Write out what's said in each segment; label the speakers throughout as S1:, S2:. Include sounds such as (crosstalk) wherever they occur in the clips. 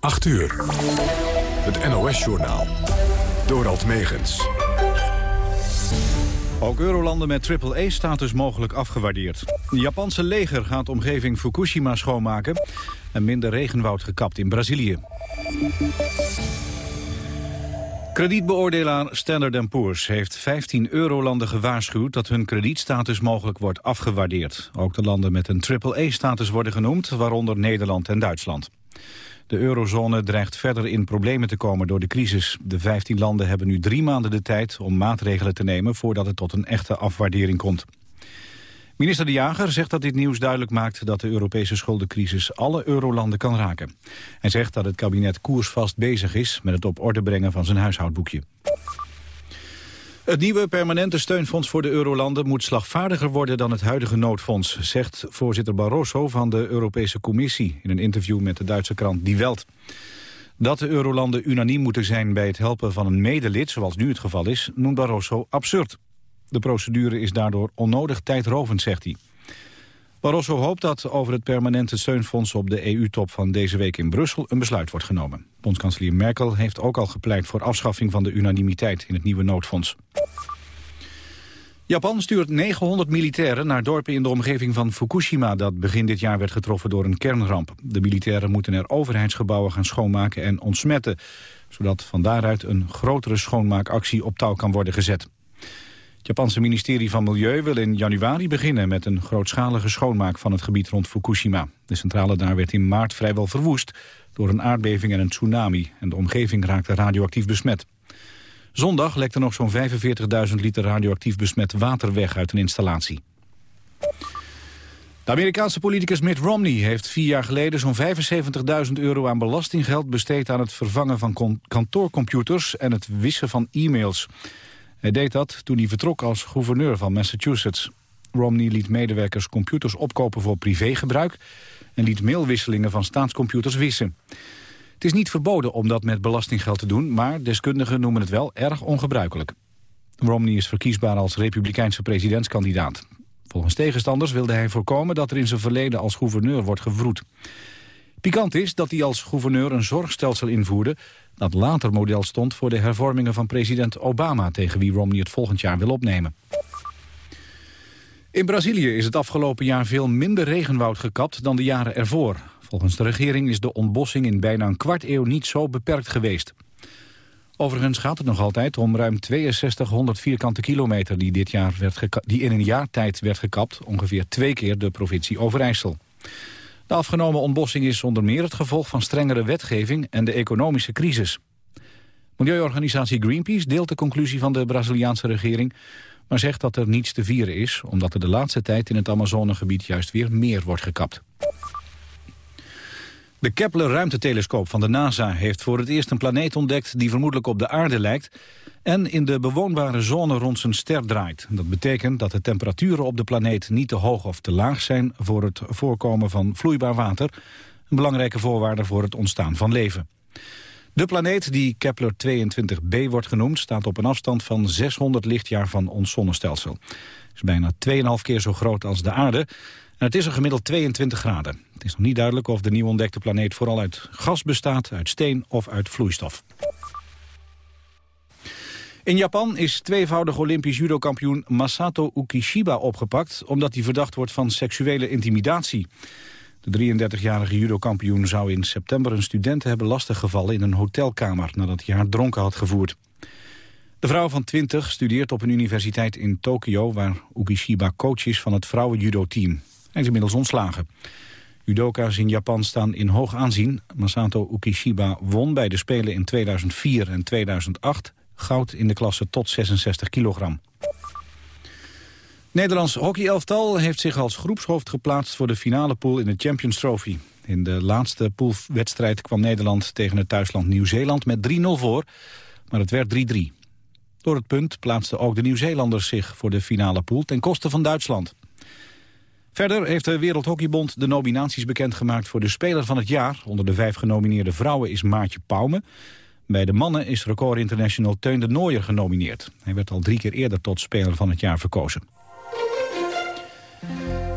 S1: 8 uur. Het NOS-journaal. Dorald Megens.
S2: Ook eurolanden met triple-E-status mogelijk afgewaardeerd. Het Japanse leger gaat omgeving Fukushima schoonmaken... en minder regenwoud gekapt in Brazilië. Kredietbeoordelaar Standard Poor's heeft 15 eurolanden gewaarschuwd dat hun kredietstatus mogelijk wordt afgewaardeerd. Ook de landen met een triple-E-status worden genoemd, waaronder Nederland en Duitsland. De eurozone dreigt verder in problemen te komen door de crisis. De 15 landen hebben nu drie maanden de tijd om maatregelen te nemen voordat het tot een echte afwaardering komt. Minister De Jager zegt dat dit nieuws duidelijk maakt dat de Europese schuldencrisis alle eurolanden kan raken. Hij zegt dat het kabinet koersvast bezig is met het op orde brengen van zijn huishoudboekje. Het nieuwe permanente steunfonds voor de eurolanden moet slagvaardiger worden dan het huidige noodfonds, zegt voorzitter Barroso van de Europese Commissie in een interview met de Duitse krant Die Welt. Dat de eurolanden unaniem moeten zijn bij het helpen van een medelid, zoals nu het geval is, noemt Barroso absurd. De procedure is daardoor onnodig tijdrovend, zegt hij. Barroso hoopt dat over het permanente steunfonds op de EU-top van deze week in Brussel een besluit wordt genomen. Bondskanselier Merkel heeft ook al gepleit voor afschaffing van de unanimiteit in het nieuwe noodfonds. Japan stuurt 900 militairen naar dorpen in de omgeving van Fukushima... dat begin dit jaar werd getroffen door een kernramp. De militairen moeten er overheidsgebouwen gaan schoonmaken en ontsmetten... zodat van daaruit een grotere schoonmaakactie op touw kan worden gezet. Japanse ministerie van Milieu wil in januari beginnen met een grootschalige schoonmaak van het gebied rond Fukushima. De centrale daar werd in maart vrijwel verwoest door een aardbeving en een tsunami en de omgeving raakte radioactief besmet. Zondag lekte nog zo'n 45.000 liter radioactief besmet water weg uit een installatie. De Amerikaanse politicus Mitt Romney heeft vier jaar geleden zo'n 75.000 euro aan belastinggeld besteed aan het vervangen van kantoorcomputers en het wissen van e-mails. Hij deed dat toen hij vertrok als gouverneur van Massachusetts. Romney liet medewerkers computers opkopen voor privégebruik... en liet mailwisselingen van staatscomputers wissen. Het is niet verboden om dat met belastinggeld te doen... maar deskundigen noemen het wel erg ongebruikelijk. Romney is verkiesbaar als republikeinse presidentskandidaat. Volgens tegenstanders wilde hij voorkomen dat er in zijn verleden als gouverneur wordt gevroed. Pikant is dat hij als gouverneur een zorgstelsel invoerde... dat later model stond voor de hervormingen van president Obama... tegen wie Romney het volgend jaar wil opnemen. In Brazilië is het afgelopen jaar veel minder regenwoud gekapt dan de jaren ervoor. Volgens de regering is de ontbossing in bijna een kwart eeuw niet zo beperkt geweest. Overigens gaat het nog altijd om ruim 6200 vierkante kilometer... die, dit jaar werd die in een jaar tijd werd gekapt, ongeveer twee keer de provincie Overijssel. De afgenomen ontbossing is onder meer het gevolg van strengere wetgeving en de economische crisis. Milieuorganisatie Greenpeace deelt de conclusie van de Braziliaanse regering, maar zegt dat er niets te vieren is, omdat er de laatste tijd in het Amazonegebied juist weer meer wordt gekapt. De Kepler-ruimtetelescoop van de NASA heeft voor het eerst een planeet ontdekt die vermoedelijk op de aarde lijkt en in de bewoonbare zone rond zijn ster draait. Dat betekent dat de temperaturen op de planeet niet te hoog of te laag zijn voor het voorkomen van vloeibaar water, een belangrijke voorwaarde voor het ontstaan van leven. De planeet, die Kepler 22b wordt genoemd, staat op een afstand van 600 lichtjaar van ons zonnestelsel. Het is bijna 2,5 keer zo groot als de aarde en het is een gemiddeld 22 graden. Het is nog niet duidelijk of de nieuw ontdekte planeet vooral uit gas bestaat, uit steen of uit vloeistof. In Japan is tweevoudig Olympisch judokampioen Masato Ukishiba opgepakt... omdat hij verdacht wordt van seksuele intimidatie. De 33-jarige judokampioen zou in september een student hebben lastiggevallen... in een hotelkamer nadat hij haar dronken had gevoerd. De vrouw van 20 studeert op een universiteit in Tokio... waar Ukishiba coach is van het vrouwen-judo-team. Hij is inmiddels ontslagen. Judoka's in Japan staan in hoog aanzien. Masato Ukishiba won bij de Spelen in 2004 en 2008 goud in de klasse tot 66 kilogram. Nederlands hockeyelftal heeft zich als groepshoofd geplaatst voor de finale pool in de Champions Trophy. In de laatste poolwedstrijd kwam Nederland tegen het thuisland Nieuw-Zeeland met 3-0 voor, maar het werd 3-3. Door het punt plaatsten ook de Nieuw-Zeelanders zich voor de finale pool ten koste van Duitsland. Verder heeft de Wereldhockeybond de nominaties bekendgemaakt voor de Speler van het Jaar. Onder de vijf genomineerde vrouwen is Maartje Pauwme. Bij de mannen is record international Teun de Nooier genomineerd. Hij werd al drie keer eerder tot Speler van het Jaar verkozen.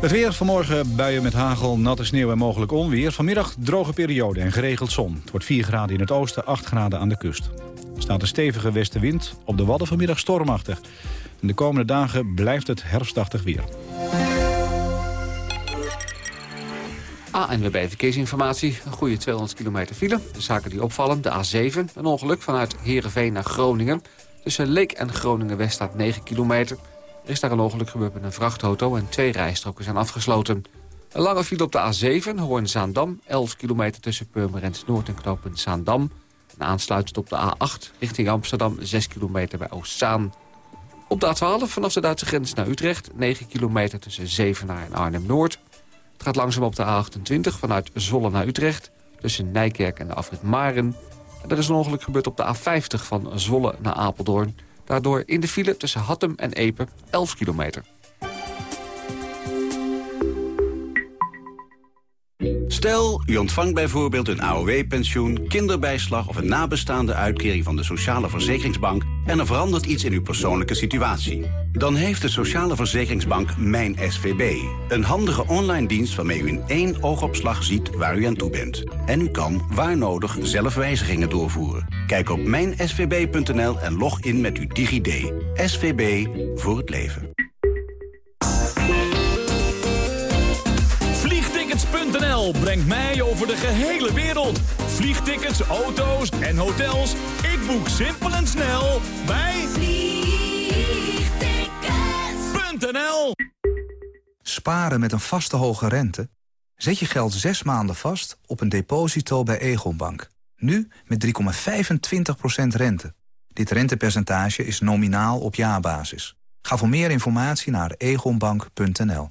S2: Het weer vanmorgen buien met hagel, natte sneeuw en mogelijk onweer. Vanmiddag droge periode en geregeld zon. Het wordt 4 graden in het oosten, 8 graden aan de kust. Er staat een stevige westenwind, op de Wadden vanmiddag stormachtig. De komende dagen blijft het herfstachtig weer.
S3: ANWB Verkeersinformatie. Een goede 200 kilometer file. De zaken die opvallen. De A7. Een ongeluk vanuit Heerenveen naar Groningen. Tussen Leek en Groningen-West staat 9 kilometer. Er is daar een ongeluk gebeurd met een vrachtauto... en twee rijstroken zijn afgesloten. Een lange file op de A7, Hoorn-Zaandam. 11 kilometer tussen Purmerend Noord en knooppunt Zaandam. En aansluitend op de A8 richting Amsterdam 6 kilometer bij Oostzaan. Op de A12 vanaf de Duitse grens naar Utrecht... 9 kilometer tussen Zevenaar en Arnhem-Noord. Het gaat langzaam op de A28 vanuit Zolle naar Utrecht... tussen Nijkerk en de afrit Maren. En er is een ongeluk gebeurd op de A50 van Zolle naar Apeldoorn... Daardoor in de file tussen Hattem en Epe 11 kilometer.
S4: Stel, u ontvangt bijvoorbeeld een AOW-pensioen, kinderbijslag... of een nabestaande uitkering van de Sociale Verzekeringsbank... en er verandert iets in uw persoonlijke situatie. Dan heeft de Sociale Verzekeringsbank Mijn SVB. Een handige online dienst waarmee u in één oogopslag ziet waar u aan toe bent. En u kan, waar nodig, zelf wijzigingen doorvoeren. Kijk op mijnsvb.nl en log in met uw DigiD. SVB voor het leven.
S5: Vliegtickets.nl brengt mij over de gehele wereld. Vliegtickets, auto's en hotels. Boek simpel en snel bij Vliegtickets.nl
S6: Sparen met een vaste hoge rente? Zet je geld zes maanden vast op een deposito bij Egonbank. Nu met 3,25% rente. Dit rentepercentage is nominaal op jaarbasis. Ga voor meer informatie naar egonbank.nl.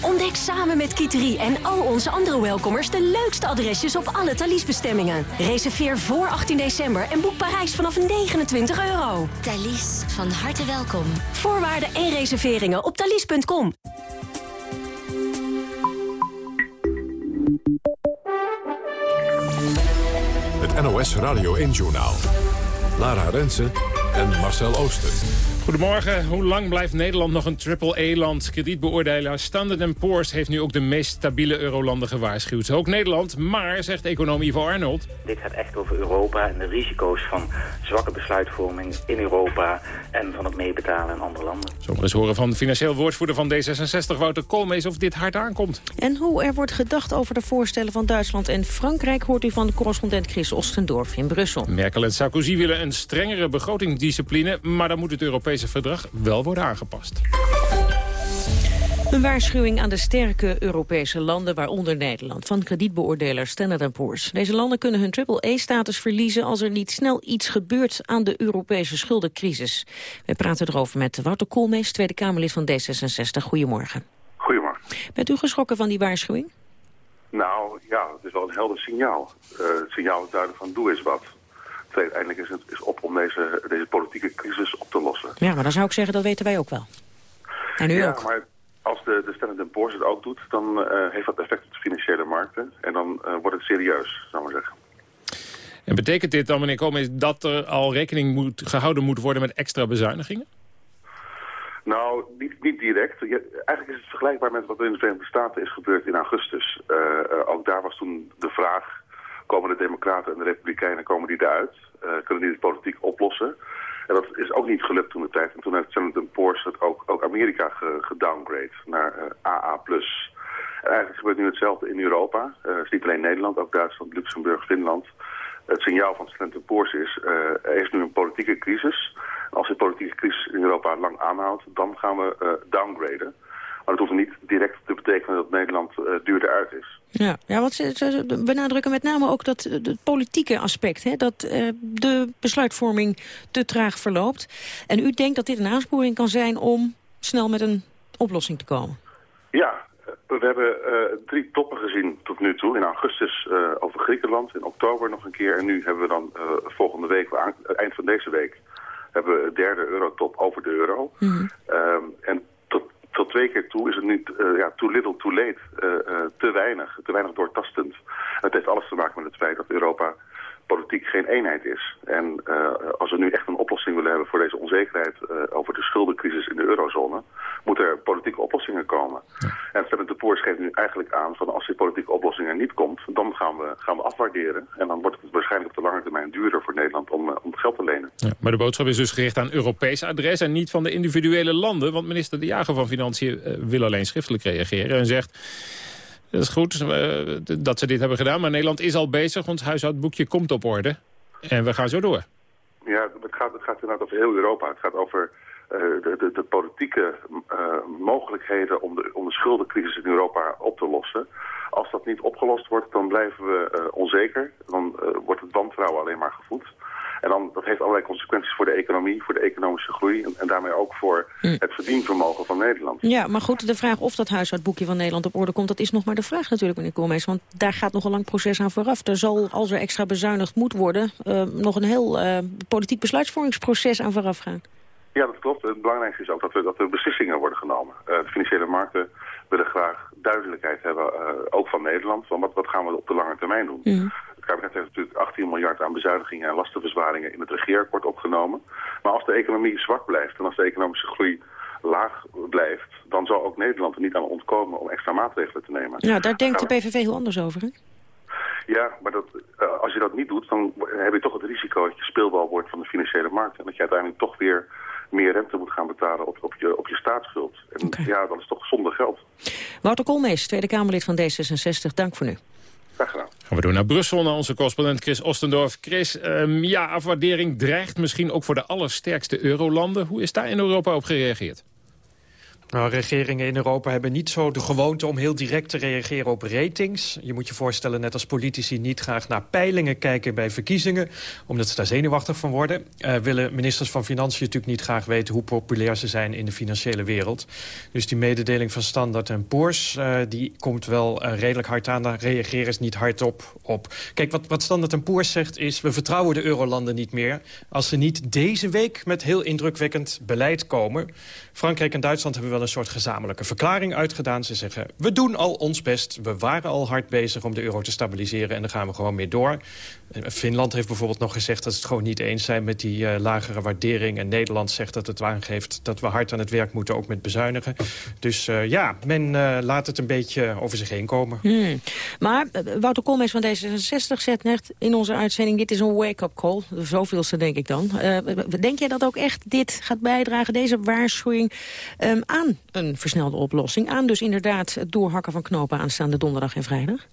S7: Ontdek samen met Kiteri en al onze andere welkomers de leukste adresjes op alle Thalys-bestemmingen. Reserveer voor 18 december en boek Parijs vanaf 29 euro.
S8: Thalys, van harte welkom.
S7: Voorwaarden en reserveringen op thalys.com.
S1: Het NOS Radio 1-journaal. Lara Rensen en Marcel Ooster.
S9: Goedemorgen. Hoe lang blijft Nederland nog een triple-E-land? Kredietbeoordelaar Standard Poor's heeft nu ook de meest stabiele eurolanden gewaarschuwd. Ook Nederland, maar, zegt econoom Ivo Arnold...
S10: Dit gaat echt over Europa en de risico's van zwakke besluitvorming in Europa... en van het meebetalen in andere landen.
S9: Zomaar eens horen van financieel woordvoerder van D66, Wouter Koolmees... of dit hard aankomt.
S11: En hoe er wordt gedacht over de voorstellen van Duitsland en Frankrijk... hoort u van de correspondent Chris Ostendorf in Brussel.
S9: Merkel en Sarkozy willen een strengere begrotingsdiscipline... maar dan moet het Europese verdrag wel worden aangepast.
S11: Een waarschuwing aan de sterke Europese landen, waaronder Nederland, van kredietbeoordeler Standard Poor's. Deze landen kunnen hun triple-E-status verliezen als er niet snel iets gebeurt aan de Europese schuldencrisis. We praten erover met Wouter Koolmees, Tweede Kamerlid van D66. Goedemorgen.
S12: Goedemorgen.
S11: Bent u geschrokken van die waarschuwing?
S12: Nou ja, het is wel een helder signaal. Uh, het signaal is duidelijk van doe eens wat uiteindelijk is het is op om deze, deze politieke crisis op te lossen.
S11: Ja, maar dan zou ik zeggen, dat weten wij ook wel. En u
S12: ja,
S11: ook.
S12: maar als de, de Standard Poor's het ook doet, dan uh, heeft dat effect op de financiële markten. En dan uh, wordt het serieus, zou ik maar zeggen.
S9: En betekent dit dan, meneer Koolmees, dat er al rekening moet, gehouden moet worden met extra bezuinigingen?
S12: Nou, niet, niet direct. Je, eigenlijk is het vergelijkbaar met wat er in de Verenigde Staten is gebeurd in augustus. Uh, ook daar was toen de vraag komen de democraten en de republikeinen komen die eruit? Uh, kunnen die de politiek oplossen? En dat is ook niet gelukt toen de tijd. En toen heeft Standard Poor's het ook, ook Amerika gedowngrade naar uh, AA+. En eigenlijk gebeurt nu hetzelfde in Europa. Uh, het is niet alleen Nederland, ook Duitsland, Luxemburg, Finland. Het signaal van Standard Poor's is, er is nu een politieke crisis. Als die politieke crisis in Europa lang aanhoudt, dan gaan we downgraden. Maar dat hoeft niet direct te betekenen dat Nederland uh, duurder uit is.
S11: Ja, ja want ze, ze benadrukken met name ook dat het politieke aspect... Hè, dat uh, de besluitvorming te traag verloopt. En u denkt dat dit een aansporing kan zijn om snel met een oplossing te komen?
S12: Ja, we hebben uh, drie toppen gezien tot nu toe. In augustus over Griekenland, in oktober nog een keer... en nu hebben we dan volgende week, eind van deze week... hebben we de derde eurotop over de euro. Mm -hmm. um, en tot twee keer toe is het niet ja, too little, too late. te weinig, te weinig doortastend. Het heeft alles te maken met het feit dat Europa politiek geen eenheid is. En uh, als we nu echt een oplossing willen hebben voor deze onzekerheid uh, over de schuldencrisis in de eurozone, moeten er politieke oplossingen komen. Ja. En Standard de Poor's geeft nu eigenlijk aan van als die politieke oplossing er niet komt, dan gaan we, gaan we afwaarderen. En dan wordt het waarschijnlijk op de lange termijn duurder voor Nederland om, uh, om geld te lenen.
S9: Ja, maar de boodschap is dus gericht aan Europees adres en niet van de individuele landen. Want minister De Jager van Financiën wil alleen schriftelijk reageren en zegt... Dat is goed uh, dat ze dit hebben gedaan. Maar Nederland is al bezig. Ons huishoudboekje komt op orde. En we gaan zo door.
S12: Ja, het gaat, het gaat inderdaad over heel Europa. Het gaat over uh, de, de, de, politieke uh, mogelijkheden om de, om de schuldencrisis in Europa op te lossen. Als dat niet opgelost wordt, dan blijven we onzeker. Dan wordt het wantrouwen alleen maar gevoed. En dan, dat heeft allerlei consequenties voor de economie, voor de economische groei... en, en daarmee ook voor hm. het verdienvermogen van Nederland.
S11: Ja, maar goed, de vraag of dat huishoudboekje van Nederland op orde komt... dat is nog maar de vraag natuurlijk, meneer Koolmees. Want daar gaat nog een lang proces aan vooraf. Er zal, als er extra bezuinigd moet worden... Uh, nog een heel uh, politiek besluitvormingsproces aan vooraf gaan.
S12: Ja, dat klopt. Het belangrijkste is ook dat er, dat er beslissingen worden genomen. Uh, de financiële markten willen graag duidelijkheid hebben, ook van Nederland. Van wat, wat gaan we op de lange termijn doen? Mm. Het kabinet heeft natuurlijk 18 miljard aan bezuinigingen en lastenverzwaringen in het regeerakkoord opgenomen. Maar als de economie zwak blijft en als de economische groei laag blijft, dan zal ook Nederland er niet aan ontkomen om extra maatregelen te nemen.
S11: Ja, daar denkt de PVV heel anders over, hè?
S12: Ja, maar dat, uh, als je dat niet doet, dan heb je toch het risico dat je speelbal wordt van de financiële markt. En dat je uiteindelijk toch weer meer rente moet gaan betalen op, op, je, op je staatsschuld. En okay. ja, dat is toch zonder geld.
S11: Wouter Koolmees, Tweede Kamerlid van D66, dank voor nu.
S9: Gaan we door naar Brussel, naar onze correspondent Chris Ostendorf. Chris, um, ja, afwaardering dreigt misschien ook voor de allersterkste eurolanden. Hoe is daar in Europa op gereageerd?
S13: Nou, regeringen in Europa hebben niet zo de gewoonte om heel direct te reageren op ratings. Je moet je voorstellen, net als politici niet graag naar peilingen kijken bij verkiezingen, omdat ze daar zenuwachtig van worden. Uh, willen ministers van Financiën natuurlijk niet graag weten hoe populair ze zijn in de financiële wereld. Dus die mededeling van Standard Poor's, uh, die komt wel uh, redelijk hard aan. Daar reageren ze niet hardop op. Kijk, wat, wat Standard Poor's zegt is, we vertrouwen de eurolanden niet meer als ze niet deze week met heel indrukwekkend beleid komen. Frankrijk en Duitsland hebben wel een soort gezamenlijke verklaring uitgedaan. Ze zeggen, we doen al ons best. We waren al hard bezig om de euro te stabiliseren... en dan gaan we gewoon mee door. Finland heeft bijvoorbeeld nog gezegd dat ze het gewoon niet eens zijn... met die uh, lagere waardering. En Nederland zegt dat het aangeeft dat we hard aan het werk moeten... ook met bezuinigen. Dus uh, ja, men laat het een beetje over zich heen komen.
S11: Hmm. Maar Wouter Koolmees van D66 zegt net in onze uitzending... dit is een wake-up call. Zoveelste denk ik dan. denk jij dat ook echt dit gaat bijdragen, deze waarschuwing... Um, aan een versnelde oplossing? Aan dus inderdaad het doorhakken van knopen aanstaande donderdag en vrijdag?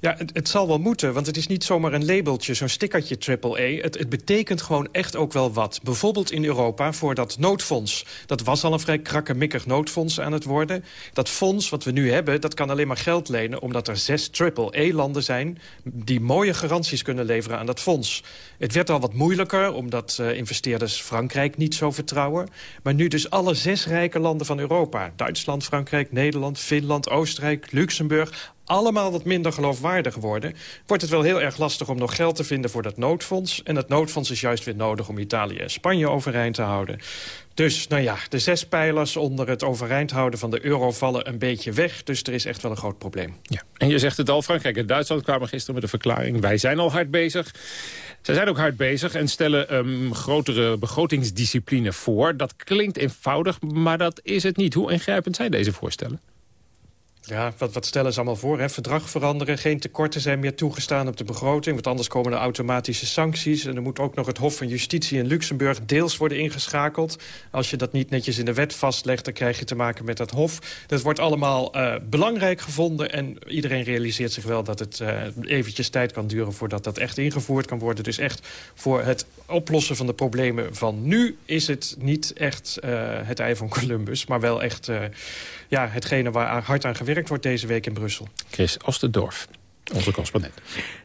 S13: Ja, het, zal wel moeten, want het is niet zomaar een labeltje, zo'n stickertje AAA. Het, het betekent gewoon echt ook wel wat. Bijvoorbeeld in Europa voor dat noodfonds. Dat was al een vrij krakkemikkig noodfonds aan het worden. Dat fonds wat we nu hebben, dat kan alleen maar geld lenen... omdat er zes AAA-landen zijn die mooie garanties kunnen leveren aan dat fonds. Het werd al wat moeilijker, omdat uh, investeerders Frankrijk niet zo vertrouwen. Maar nu dus alle zes rijke landen van Europa. Duitsland, Frankrijk, Nederland, Finland, Oostenrijk, Luxemburg allemaal wat minder geloofwaardig worden... wordt het wel heel erg lastig om nog geld te vinden voor dat noodfonds. En dat noodfonds is juist weer nodig om Italië en Spanje overeind te houden. Dus, nou ja, de zes pijlers onder het overeind houden van de euro vallen een beetje weg. Dus er is echt wel een groot probleem.
S9: Ja. En je zegt het al, Frankrijk en Duitsland kwamen gisteren met een verklaring. Wij zijn al hard bezig. Zij zijn ook hard bezig en stellen um, grotere begrotingsdiscipline voor. Dat klinkt eenvoudig, maar dat is het niet. Hoe ingrijpend zijn deze voorstellen?
S13: Ja, wat, wat stellen ze allemaal voor? Verdrag veranderen, geen tekorten zijn meer toegestaan op de begroting... want anders komen er automatische sancties. En er moet ook nog het Hof van Justitie in Luxemburg deels worden ingeschakeld. Als je dat niet netjes in de wet vastlegt, dan krijg je te maken met dat Hof. Dat wordt allemaal uh, belangrijk gevonden en iedereen realiseert zich wel... dat het uh, eventjes tijd kan duren voordat dat echt ingevoerd kan worden. Dus echt voor het oplossen van de problemen van nu... is het niet echt uh, het ei van Columbus, maar wel echt ja, hetgene waar hard aan gewerkt wordt deze week in Brussel.
S9: Chris Ostendorf. Onze correspondent.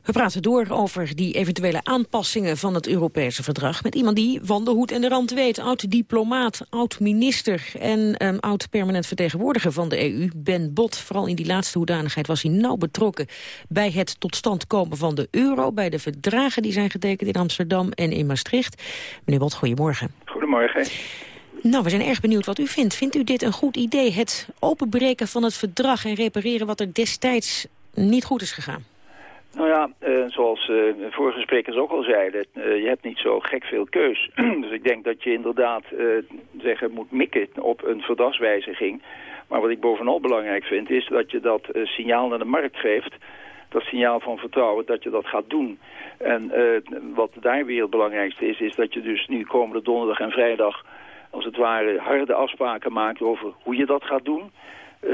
S11: We praten door over die eventuele aanpassingen van het Europese verdrag... met iemand die van de hoed en de rand weet. Oud-diplomaat, oud-minister en um, oud-permanent vertegenwoordiger van de EU, Ben Bot. Vooral in die laatste hoedanigheid was hij nauw betrokken... bij het tot stand komen van de euro... bij de verdragen die zijn getekend in Amsterdam en in Maastricht. Meneer Bot, goedemorgen.
S14: Goedemorgen.
S11: Nou, we zijn erg benieuwd wat u vindt. Vindt u dit een goed idee, het openbreken van het verdrag... en repareren wat er destijds niet goed is gegaan?
S14: Nou ja, uh, zoals uh, vorige sprekers ook al zeiden, uh, je hebt niet zo gek veel keus. (clears throat) dus ik denk dat je inderdaad zeggen moet mikken op een verdragswijziging. Maar wat ik bovenal belangrijk vind, is dat je dat signaal naar de markt geeft. Dat signaal van vertrouwen, dat je dat gaat doen. En wat daar weer het belangrijkste is, is dat je dus nu komende donderdag en vrijdag... als het ware harde afspraken maakt over hoe je dat gaat doen.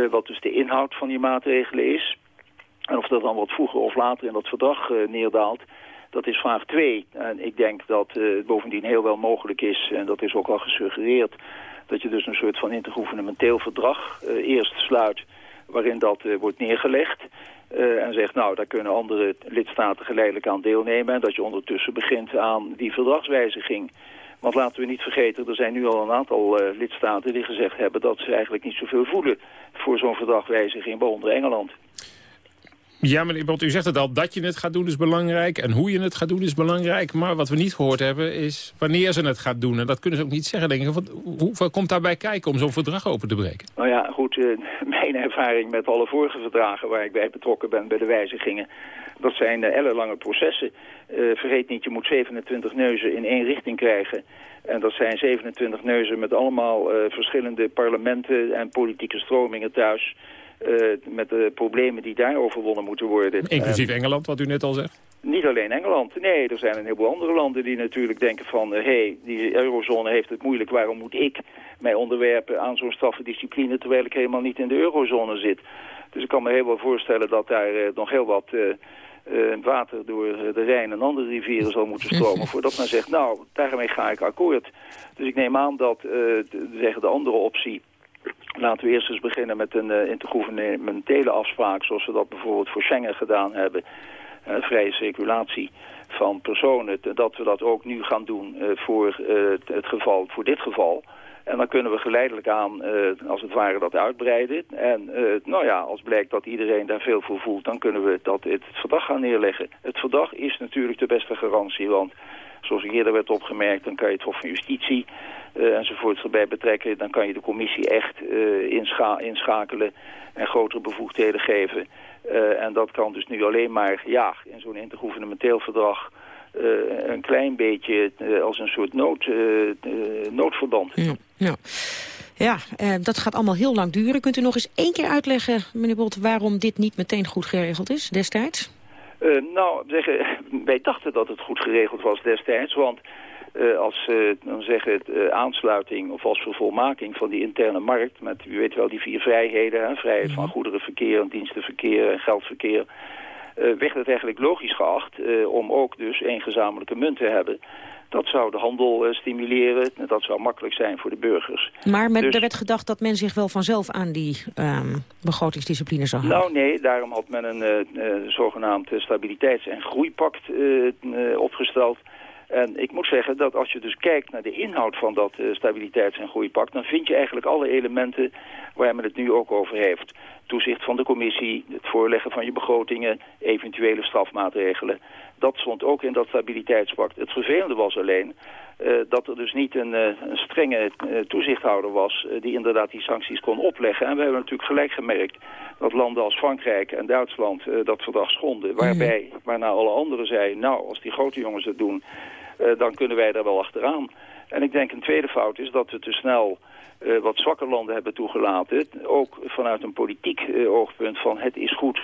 S14: wat dus de inhoud van die maatregelen is... En of dat dan wat vroeger of later in dat verdrag uh, neerdaalt, dat is vraag 2. En ik denk dat uh, het bovendien heel wel mogelijk is, en dat is ook al gesuggereerd, dat je dus een soort van intergouvernementeel verdrag uh, eerst sluit, waarin dat wordt neergelegd. en zegt, nou, daar kunnen andere lidstaten geleidelijk aan deelnemen. En dat je ondertussen begint aan die verdragswijziging. Want laten we niet vergeten, er zijn nu al een aantal lidstaten die gezegd hebben... dat ze eigenlijk niet zoveel voelen voor zo'n verdragswijziging, waaronder Engeland.
S9: Ja, meneer Bot, u zegt het al, dat je het gaat doen is belangrijk... en hoe je het gaat doen is belangrijk. Maar wat we niet gehoord hebben is wanneer ze het gaat doen. En dat kunnen ze ook niet zeggen, denk ik. Komt daarbij kijken om zo'n verdrag open te breken?
S14: Nou ja, goed, uh, mijn ervaring met alle vorige verdragen... waar ik bij betrokken ben bij de wijzigingen... dat zijn uh, ellenlange processen. Uh, vergeet niet, je moet 27 neuzen in één richting krijgen... En dat zijn 27 neuzen met allemaal verschillende parlementen en politieke stromingen thuis... Uh, met de problemen die daar overwonnen moeten worden.
S9: Inclusief Engeland, wat u net al zegt?
S14: Niet alleen Engeland. Nee, er zijn een heleboel andere landen die natuurlijk denken van... hé, uh, hey, die eurozone heeft het moeilijk, waarom moet ik mij onderwerpen aan zo'n straffe discipline... terwijl ik helemaal niet in de eurozone zit. Dus ik kan me heel wel voorstellen dat daar uh, nog heel wat... water door de Rijn en andere rivieren zal moeten stromen... voordat men zegt, nou, daarmee ga ik akkoord. Dus ik neem aan dat de, zeggen de andere optie Laten we eerst eens beginnen met een uh, intergouvernementele afspraak... zoals we dat bijvoorbeeld voor Schengen gedaan hebben. Uh, vrije circulatie van personen. Dat we dat ook nu gaan doen uh, voor, het geval, voor dit geval. En dan kunnen we geleidelijk aan, als het ware, dat uitbreiden. En nou ja, als blijkt dat iedereen daar veel voor voelt... dan kunnen we dat het verdrag gaan neerleggen. Het verdrag is natuurlijk de beste garantie, want zoals eerder werd opgemerkt... dan kan je het Hof van Justitie uh, enzovoort erbij betrekken... dan kan je de commissie echt inscha inschakelen en grotere bevoegdheden geven. Uh, en dat kan dus nu alleen maar ja, in zo'n intergouvernementeel verdrag... een klein beetje als een soort nood, noodverband.
S11: Ja, ja. Ja, dat gaat allemaal heel lang duren. Kunt u nog eens één keer uitleggen, meneer Bot, waarom dit niet meteen goed geregeld is destijds?
S14: Uh, nou, zeggen, (laughs) wij dachten dat het goed geregeld was destijds, want uh, als uh, dan zeggen aansluiting of als vervolmaking van die interne markt, met u weet wel die vier vrijheden, hè, vrijheid van mhm. goederenverkeer, dienstenverkeer en geldverkeer, werd het eigenlijk logisch geacht om ook dus één gezamenlijke munt te hebben. Dat zou de handel stimuleren. Dat zou makkelijk zijn voor de burgers.
S11: Maar met, dus, er werd gedacht dat men zich wel vanzelf aan die um, begrotingsdiscipline zou houden.
S14: Nou nee, daarom had men een uh, zogenaamd stabiliteits- en groeipact uh, opgesteld. En ik moet zeggen dat als je dus kijkt naar de inhoud van dat stabiliteits- en groeipact... dan vind je eigenlijk alle elementen waar men het nu ook over heeft. Toezicht van de commissie, het voorleggen van je begrotingen, eventuele strafmaatregelen. Dat stond ook in dat stabiliteitspact. Het vervelende was alleen uh, dat er dus niet een, uh, een strenge uh, toezichthouder was... die inderdaad die sancties kon opleggen. En we hebben natuurlijk gelijk gemerkt dat landen als Frankrijk en Duitsland dat verdrag schonden. Waarbij, waarna alle anderen zeiden, nou, als die grote jongens het doen... dan kunnen wij daar wel achteraan. En ik denk een tweede fout is dat we te snel... Uh, wat zwakke landen hebben toegelaten. Ook vanuit een politiek uh, oogpunt van het is goed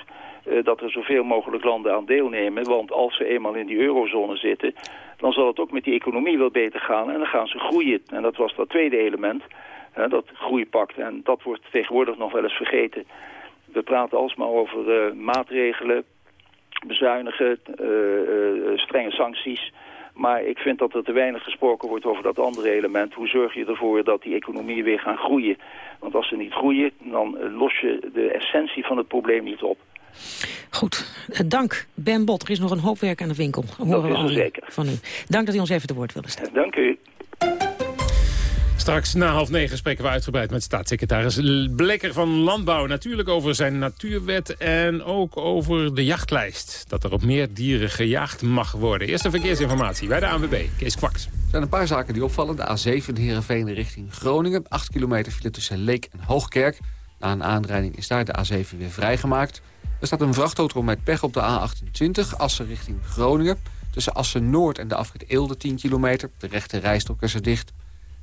S14: dat er zoveel mogelijk landen aan deelnemen. Want als ze eenmaal in die eurozone zitten, dan zal het ook met die economie wel beter gaan. En dan gaan ze groeien. En dat was dat tweede element, dat groeipact. En dat wordt tegenwoordig nog wel eens vergeten. We praten alsmaar over maatregelen, bezuinigen, strenge sancties... Maar ik vind dat er te weinig gesproken wordt over dat andere element. Hoe zorg je ervoor dat die economieën weer gaan groeien? Want als ze niet groeien, dan los je de essentie van het probleem niet op.
S11: Goed, dank Ben Bot. Er is nog een hoop werk aan de winkel.
S14: Horen dat is zeker.
S11: Van u. Dank dat u ons even te woord wilde stellen.
S14: Dank u.
S9: Straks na half negen spreken we uitgebreid met staatssecretaris Blekker van Landbouw. Natuurlijk over zijn natuurwet en ook over de jachtlijst. Dat er op meer dieren gejaagd mag worden. Eerste verkeersinformatie bij de ANWB. Kees Kwaks.
S3: zijn een paar zaken die opvallen. De A7 Heerenveen richting Groningen. 8 kilometer file tussen Leek en Hoogkerk. Na een aanrijding is daar de A7 weer vrijgemaakt. Er staat een vrachtauto met pech op de A28, Assen richting Groningen. Tussen Assen Noord en de afrit Eelde 10 kilometer. De rechte rijstok is er dicht.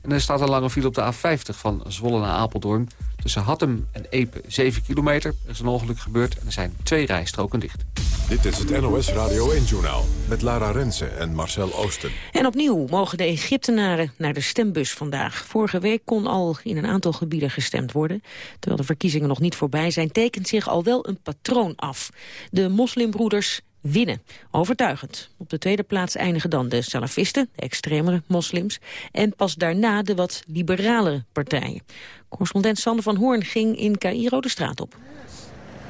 S3: En er staat een lange file op de A50 van Zwolle naar Apeldoorn. Tussen Hattem en Epe 7 kilometer. Er is een ongeluk gebeurd en er zijn twee rijstroken dicht.
S1: Dit is het NOS Radio 1-journaal met Lara Rensen en Marcel Oosten.
S11: En opnieuw mogen de Egyptenaren naar de stembus vandaag. Vorige week kon al in een aantal gebieden gestemd worden. Terwijl de verkiezingen nog niet voorbij zijn, tekent zich al wel een patroon af. De moslimbroeders winnen. Overtuigend. Op de tweede plaats eindigen dan de salafisten, de extremere moslims... en pas daarna de wat liberalere partijen. Correspondent Sander van Hoorn ging in Cairo de straat op.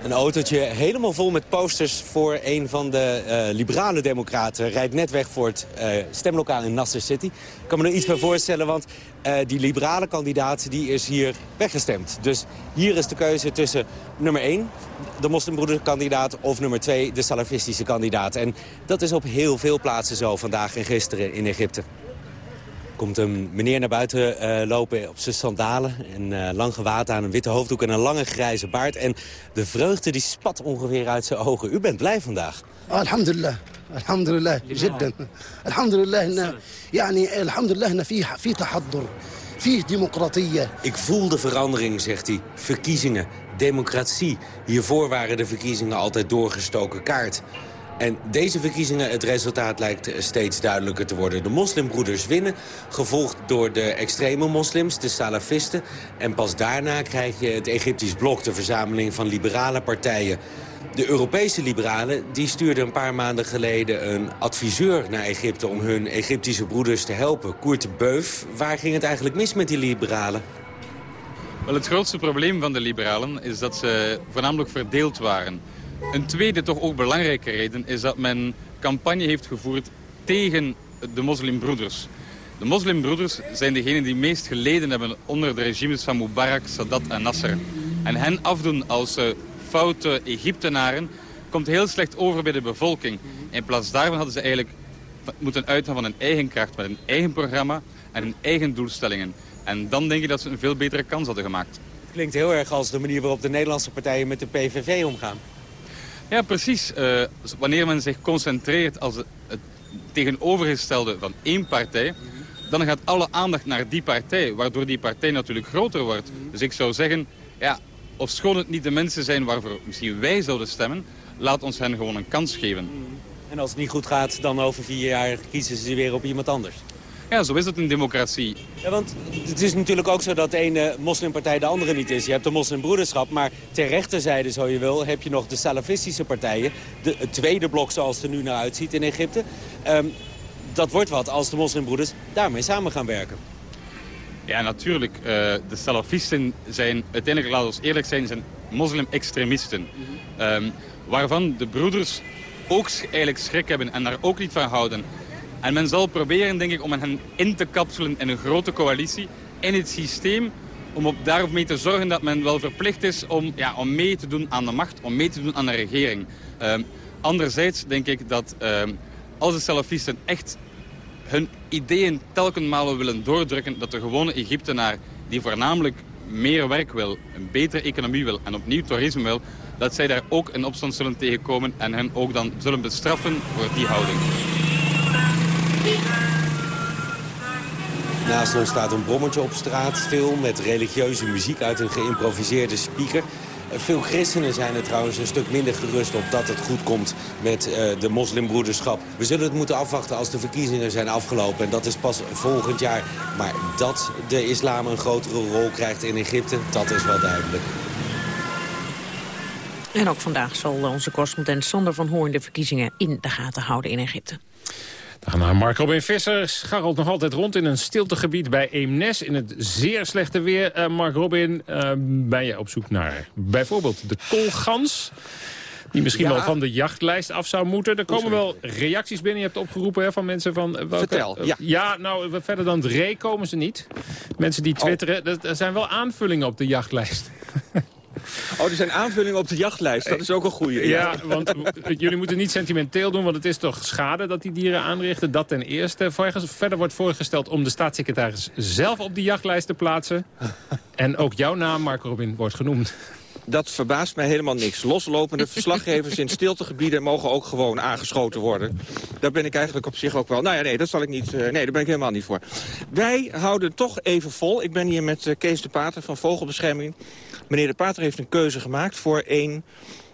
S15: Een autootje helemaal vol met posters voor een van de uh, liberale democraten... rijdt net weg voor het uh, stemlokaal in Nasser City. Ik kan me er iets bij voorstellen, want uh, die liberale kandidaat die is hier weggestemd. Dus hier is de keuze tussen nummer 1, de moslimbroederkandidaat... of nummer 2, de salafistische kandidaat. En dat is op heel veel plaatsen zo vandaag en gisteren in Egypte komt een meneer naar buiten uh, lopen op zijn sandalen... en uh, lang gewaad aan een witte hoofddoek en een lange grijze baard. En de vreugde die spat ongeveer uit zijn ogen. U bent blij vandaag.
S16: Alhamdulillah. Alhamdulillah. Jiddan. Alhamdulillah. Yani, alhamdulillah. Fi tahaddur. Fi democratie.
S15: Ik voel de verandering, zegt hij. Verkiezingen, democratie. Hiervoor waren de verkiezingen altijd doorgestoken kaart. En deze verkiezingen, het resultaat lijkt steeds duidelijker te worden. De moslimbroeders winnen, gevolgd door de extreme moslims, de salafisten. En pas daarna krijg je het Egyptisch blok, de verzameling van liberale partijen. De Europese liberalen die stuurden een paar maanden geleden een adviseur naar Egypte... om hun Egyptische broeders te helpen. Koert Beuf, waar ging het eigenlijk mis met die liberalen?
S17: Wel, het grootste probleem van de liberalen is dat ze voornamelijk verdeeld waren... Een tweede, toch ook belangrijke reden, is dat men campagne heeft gevoerd tegen de moslimbroeders. De moslimbroeders zijn degenen die meest geleden hebben onder de regimes van Mubarak, Sadat en Nasser. En hen afdoen als uh, foute Egyptenaren komt heel slecht over bij de bevolking. In plaats daarvan hadden ze eigenlijk moeten uitgaan van een eigen kracht, met een eigen programma en hun eigen doelstellingen. En dan denk ik dat ze een veel betere kans hadden gemaakt.
S15: Klinkt heel erg als de manier waarop de Nederlandse partijen met de PVV omgaan.
S17: Ja, precies. Uh, wanneer men zich concentreert als het tegenovergestelde van één partij... dan gaat alle aandacht naar die partij, waardoor die partij natuurlijk groter wordt. Dus ik zou zeggen, ja, ofschoon het niet de mensen zijn waarvoor misschien wij zouden stemmen... laat ons hen gewoon een kans geven.
S15: En als het niet goed gaat, dan over vier jaar kiezen ze weer op iemand anders.
S17: Ja, zo is het in democratie.
S15: Ja, want het is natuurlijk ook zo dat de ene moslimpartij de andere niet is. Je hebt de moslimbroederschap, maar ter rechterzijde, zo je wil, heb je nog de salafistische partijen. De, het tweede blok zoals het er nu naar uitziet in Egypte. Um, dat wordt wat als de moslimbroeders daarmee samen gaan werken.
S17: Ja, natuurlijk. Uh, de salafisten zijn, uiteindelijk, laten we eerlijk zijn, zijn moslim-extremisten. Mm -hmm. um, waarvan de broeders ook eigenlijk schrik hebben en daar ook niet van houden. En men zal proberen, denk ik, om hen in te kapselen in een grote coalitie in het systeem om op daarmee te zorgen dat men wel verplicht is om, ja, om mee te doen aan de macht, om mee te doen aan de regering. Uh, anderzijds denk ik dat uh, als de salafisten echt hun ideeën telkens willen doordrukken, dat de gewone Egyptenaar die voornamelijk meer werk wil, een betere economie wil en opnieuw toerisme wil, dat zij daar ook in opstand zullen tegenkomen en hen ook dan zullen bestraffen voor die houding.
S15: Naast ons staat een brommetje op straat stil met religieuze muziek uit een geïmproviseerde speaker. Veel christenen zijn er trouwens een stuk minder gerust op dat het goed komt met uh, de moslimbroederschap. We zullen het moeten afwachten als de verkiezingen zijn afgelopen. En dat is pas volgend jaar. Maar dat de islam een grotere rol krijgt in Egypte, dat is wel duidelijk.
S11: En ook vandaag zal onze correspondent Sander van Hoorn de verkiezingen in de gaten houden in Egypte.
S9: Dan naar Mark Robin Visser scharrelt nog altijd rond in een stiltegebied bij Eemnes... in het zeer slechte weer. Uh, Mark Robin, uh, ben je op zoek naar bijvoorbeeld de koolgans... die misschien
S3: Ja.
S9: wel van de jachtlijst af zou moeten. Er komen wel reacties binnen. Je hebt opgeroepen hè, van mensen van... Welke,
S3: Vertel, ja.
S9: ja, nou, verder dan het ree komen ze niet. Mensen die twitteren. Er, er zijn wel aanvullingen op de jachtlijst. (laughs)
S18: Oh, er zijn aanvullingen op de jachtlijst. Dat is ook een goede.
S9: Ja, want jullie moeten niet sentimenteel doen, want het is toch schade dat die dieren aanrichten. Dat ten eerste. Verder wordt voorgesteld om de staatssecretaris zelf op die jachtlijst te plaatsen. (laughs) En ook jouw naam, Mark Robin, wordt genoemd.
S18: Dat verbaast mij helemaal niks. Loslopende verslaggevers in stiltegebieden mogen ook gewoon aangeschoten worden. Daar ben ik eigenlijk op zich ook wel... Nou ja, nee, dat zal ik niet... nee, daar ben ik helemaal niet voor. Wij houden toch even vol. Ik ben hier met Kees de Pater van Vogelbescherming. Meneer de Pater heeft een keuze gemaakt voor één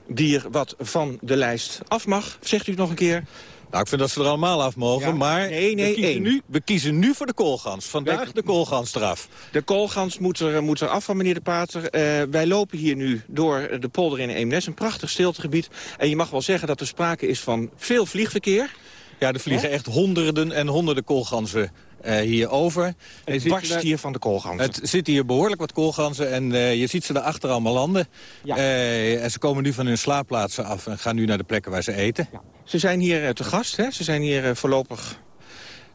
S18: dier wat van de lijst af mag. Zegt u het nog een keer?
S19: Nou, ik vind dat ze er allemaal af mogen, maar
S18: nee, nee,
S19: we, kiezen nu, we kiezen nu voor de koolgans. Vandaag de koolgans eraf.
S18: De koolgans moet er, moet er af van, meneer de Pater. Uh, wij lopen hier nu door de polder in Eemnes, een prachtig stiltegebied. En je mag wel zeggen dat er sprake is van veel vliegverkeer.
S19: Ja, er vliegen echt honderden en honderden koolganzen uh, hier over.
S18: Het barst hier van de koolganzen.
S19: Het zit hier behoorlijk wat koolganzen en uh, je ziet ze daarachter allemaal landen. Ja. Uh, en ze komen nu van hun slaapplaatsen af en gaan nu naar de plekken waar ze eten. Ja.
S18: Ze zijn hier te gast, hè? Ze zijn hier voorlopig...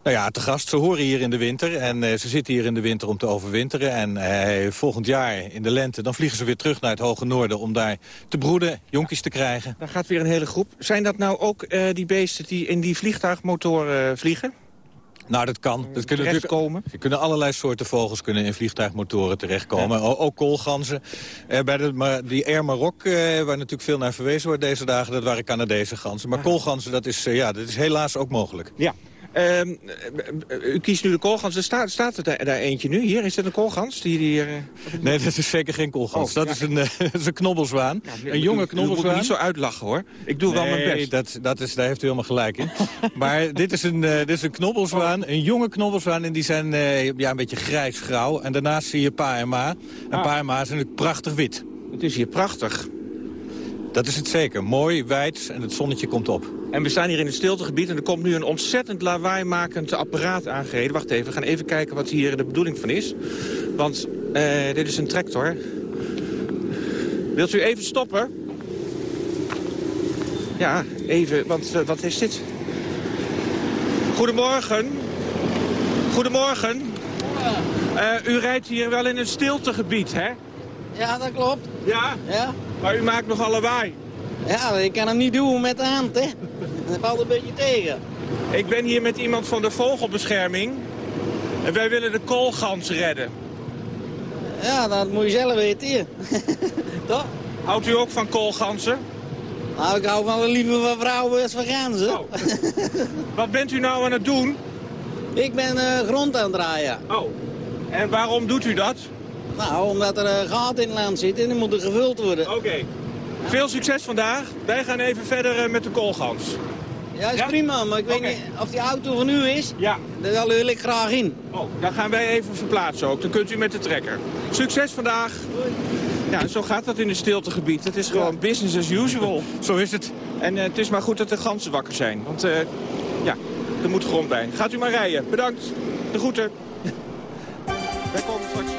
S19: Nou ja, te gast. Ze horen hier in de winter en ze zitten hier in de winter om te overwinteren. En volgend jaar in de lente, dan vliegen ze weer terug naar het hoge noorden... om daar te broeden, jonkies te krijgen.
S18: Daar gaat weer een hele groep. Zijn dat nou ook die beesten die in die vliegtuigmotoren vliegen?
S19: Nou, dat kan. Dat kunnen natuurlijk komen. Er kunnen allerlei soorten vogels kunnen in vliegtuigmotoren terechtkomen. Ja. Ook koolganzen. Eh, bij de, maar die Air Maroc, eh, waar natuurlijk veel naar verwezen wordt deze dagen... dat waren Canadese ganzen. Maar koolganzen, dat is, eh, ja, dat is helaas ook mogelijk.
S18: Ja. Uh, u kiest nu de koolgans. Er staat, staat er daar, daar, eentje nu hier? Is dat een koolgans? Die, die, uh...
S19: Nee, dat is zeker geen koolgans. Oh, dat, ja. is een, uh, (laughs) dat is een knobbelzwaan. Ja, een jonge knobbelzwaan.
S18: Ik niet zo uitlachen, hoor. Ik doe
S19: nee,
S18: wel mijn best.
S19: Dat, dat is, daar heeft u helemaal gelijk in. (laughs) maar dit is, een, uh, dit is een knobbelzwaan. Een jonge knobbelzwaan. En die zijn ja, een beetje grijs-grauw. En daarnaast zie je pa en ma. En ah. pa en ma zijn natuurlijk prachtig wit.
S18: Het is hier prachtig.
S19: Dat is het zeker. Mooi, wijd en het zonnetje komt op.
S18: En we staan hier in het stiltegebied en er komt nu een ontzettend lawaaimakend apparaat aangereden. Wacht even, we gaan even kijken wat hier de bedoeling van is. Want uh, dit is een tractor. Wilt u even stoppen? Ja, even, want uh, wat is dit? Goedemorgen. Goedemorgen. Uh, u rijdt hier wel in een stiltegebied, hè?
S20: Ja, dat klopt.
S18: Ja?
S20: Ja.
S18: Maar u maakt nogal lawaai.
S20: Ja, ik kan hem niet doen met de hand, hè. Dat valt een beetje tegen.
S18: Ik ben hier met iemand van de vogelbescherming. En wij willen de koolgans redden.
S20: Ja, dat moet je zelf weten hier. (laughs) Toch?
S18: Houdt u ook van koolganzen?
S20: Nou, ik hou van de lieve van vrouwen als van ganzen. Oh.
S18: Wat bent u nou aan het doen? (laughs)
S20: Ik ben uh, grond aan het draaien.
S18: Oh. En waarom doet u dat?
S20: Nou, omdat er een gat in het land zit en die moet er gevuld worden.
S18: Oké. Okay. Veel succes vandaag. Wij gaan even verder uh, met de koolgans.
S20: Ja, is ja? prima, maar ik weet okay. niet of die auto van u is.
S18: Ja.
S20: Daar wil ik graag in.
S18: Oh, dan gaan wij even verplaatsen ook. Dan kunt u met de trekker. Succes vandaag.
S20: Doei.
S18: Ja, zo gaat dat in het stiltegebied. Het is gewoon ja. business as usual. (laughs)
S19: zo is het.
S18: En uh, het is maar goed dat de ganzen wakker zijn. Want uh, ja, er moet grond bij. Gaat u maar rijden. Bedankt. De groeten. (laughs) wij komen straks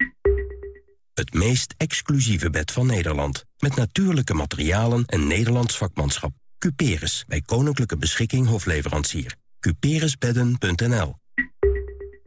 S21: Het meest exclusieve bed van Nederland. Met natuurlijke materialen en Nederlands vakmanschap. Cuperus, bij Koninklijke Beschikking Hofleverancier. Cuperusbedden.nl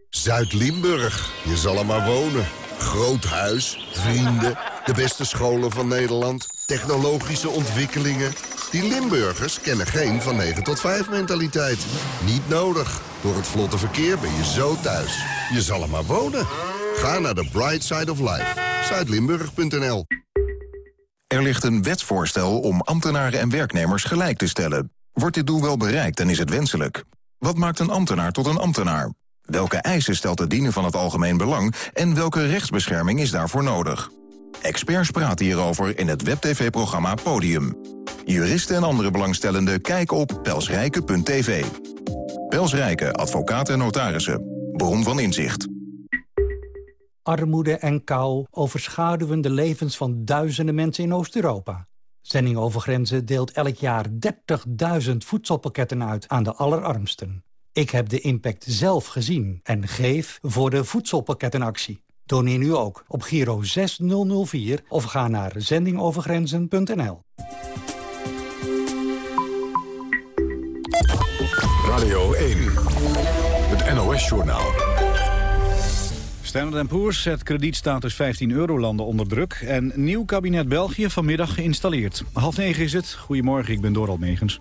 S22: Zuid-Limburg, je zal er maar wonen. Groot huis, vrienden, de beste scholen van Nederland, technologische ontwikkelingen. Die Limburgers kennen geen van 9 tot 5 mentaliteit. Niet nodig. Door het vlotte verkeer ben je zo thuis. Je zal er maar wonen. Ga naar de Bright Side of Life. Zuidlimburg.nl
S23: Er ligt een wetsvoorstel om ambtenaren en werknemers gelijk te stellen. Wordt dit doel wel bereikt en is het wenselijk? Wat maakt een ambtenaar tot een ambtenaar? Welke eisen stelt het dienen van het algemeen belang... en welke rechtsbescherming is daarvoor nodig? Experts praten hierover in het WebTV-programma Podium. Juristen en andere belangstellenden kijken op pelsrijke.tv. Pelsrijke, advocaten en notarissen. Bron van inzicht.
S24: Armoede en kou overschaduwen de levens van duizenden mensen in Oost-Europa. Zending over Grenzen deelt elk jaar 30.000 voedselpakketten uit aan de allerarmsten. Ik heb de impact zelf gezien en geef voor de voedselpakkettenactie. Doneer nu ook op Giro 6004 of ga naar zendingovergrenzen.nl.
S1: Radio 1, het NOS-journaal.
S2: Standard Poor's zet kredietstatus 15 eurolanden onder druk... en nieuw kabinet België vanmiddag geïnstalleerd. Half negen is het. Goedemorgen, ik ben Doral Megens.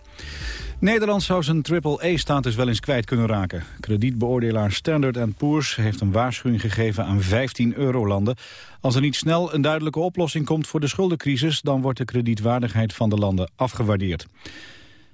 S2: Nederland zou zijn triple-A-status wel eens kwijt kunnen raken. Kredietbeoordelaar Standard Poor's heeft een waarschuwing gegeven aan 15 eurolanden. Als er niet snel een duidelijke oplossing komt voor de schuldencrisis... dan wordt de kredietwaardigheid van de landen afgewaardeerd.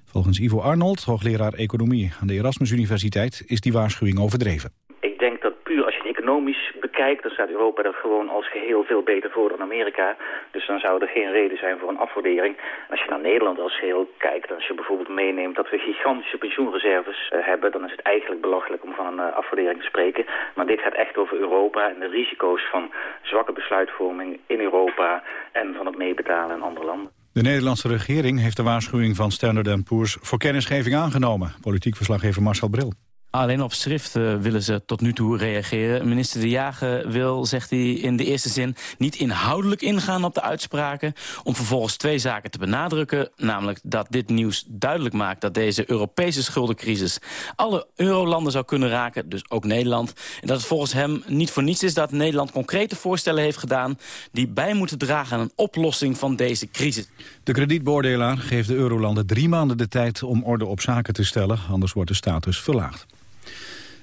S2: Volgens Ivo Arnold, hoogleraar economie aan de Erasmus Universiteit... is die waarschuwing overdreven.
S10: Ik denk dat puur als je het economisch bekijkt... dan staat Europa er gewoon als geheel veel beter voor dan Amerika. Dus dan zou er geen reden zijn voor een afwaardering. Als je naar Nederland als geheel kijkt... als je bijvoorbeeld meeneemt dat we gigantische pensioenreserves uh, hebben... dan is het eigenlijk belachelijk om van een uh, te spreken. Maar dit gaat echt over Europa en de risico's van zwakke besluitvorming in Europa... en van het meebetalen in andere landen.
S2: De Nederlandse regering heeft de waarschuwing van Standard Poor's voor kennisgeving aangenomen. Politiek verslaggever Marcel Bril.
S25: Alleen op schrift uh, willen ze tot nu toe reageren. Minister De Jager wil, zegt hij in de eerste zin... niet inhoudelijk ingaan op de uitspraken... om vervolgens twee zaken te benadrukken. Namelijk dat dit nieuws duidelijk maakt... dat deze Europese schuldencrisis alle eurolanden zou kunnen raken. Dus ook Nederland. En dat het volgens hem niet voor niets is dat Nederland concrete voorstellen heeft gedaan... die bij moeten dragen aan een oplossing van deze crisis.
S2: De kredietbeoordelaar geeft de eurolanden drie maanden de tijd... om orde op zaken te stellen, anders wordt de status verlaagd.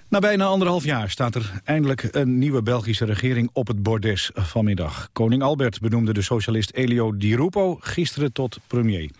S2: Na bijna anderhalf jaar staat er eindelijk een nieuwe Belgische regering op het bordes vanmiddag. Koning Albert benoemde de socialist Elio Di Rupo gisteren tot premier.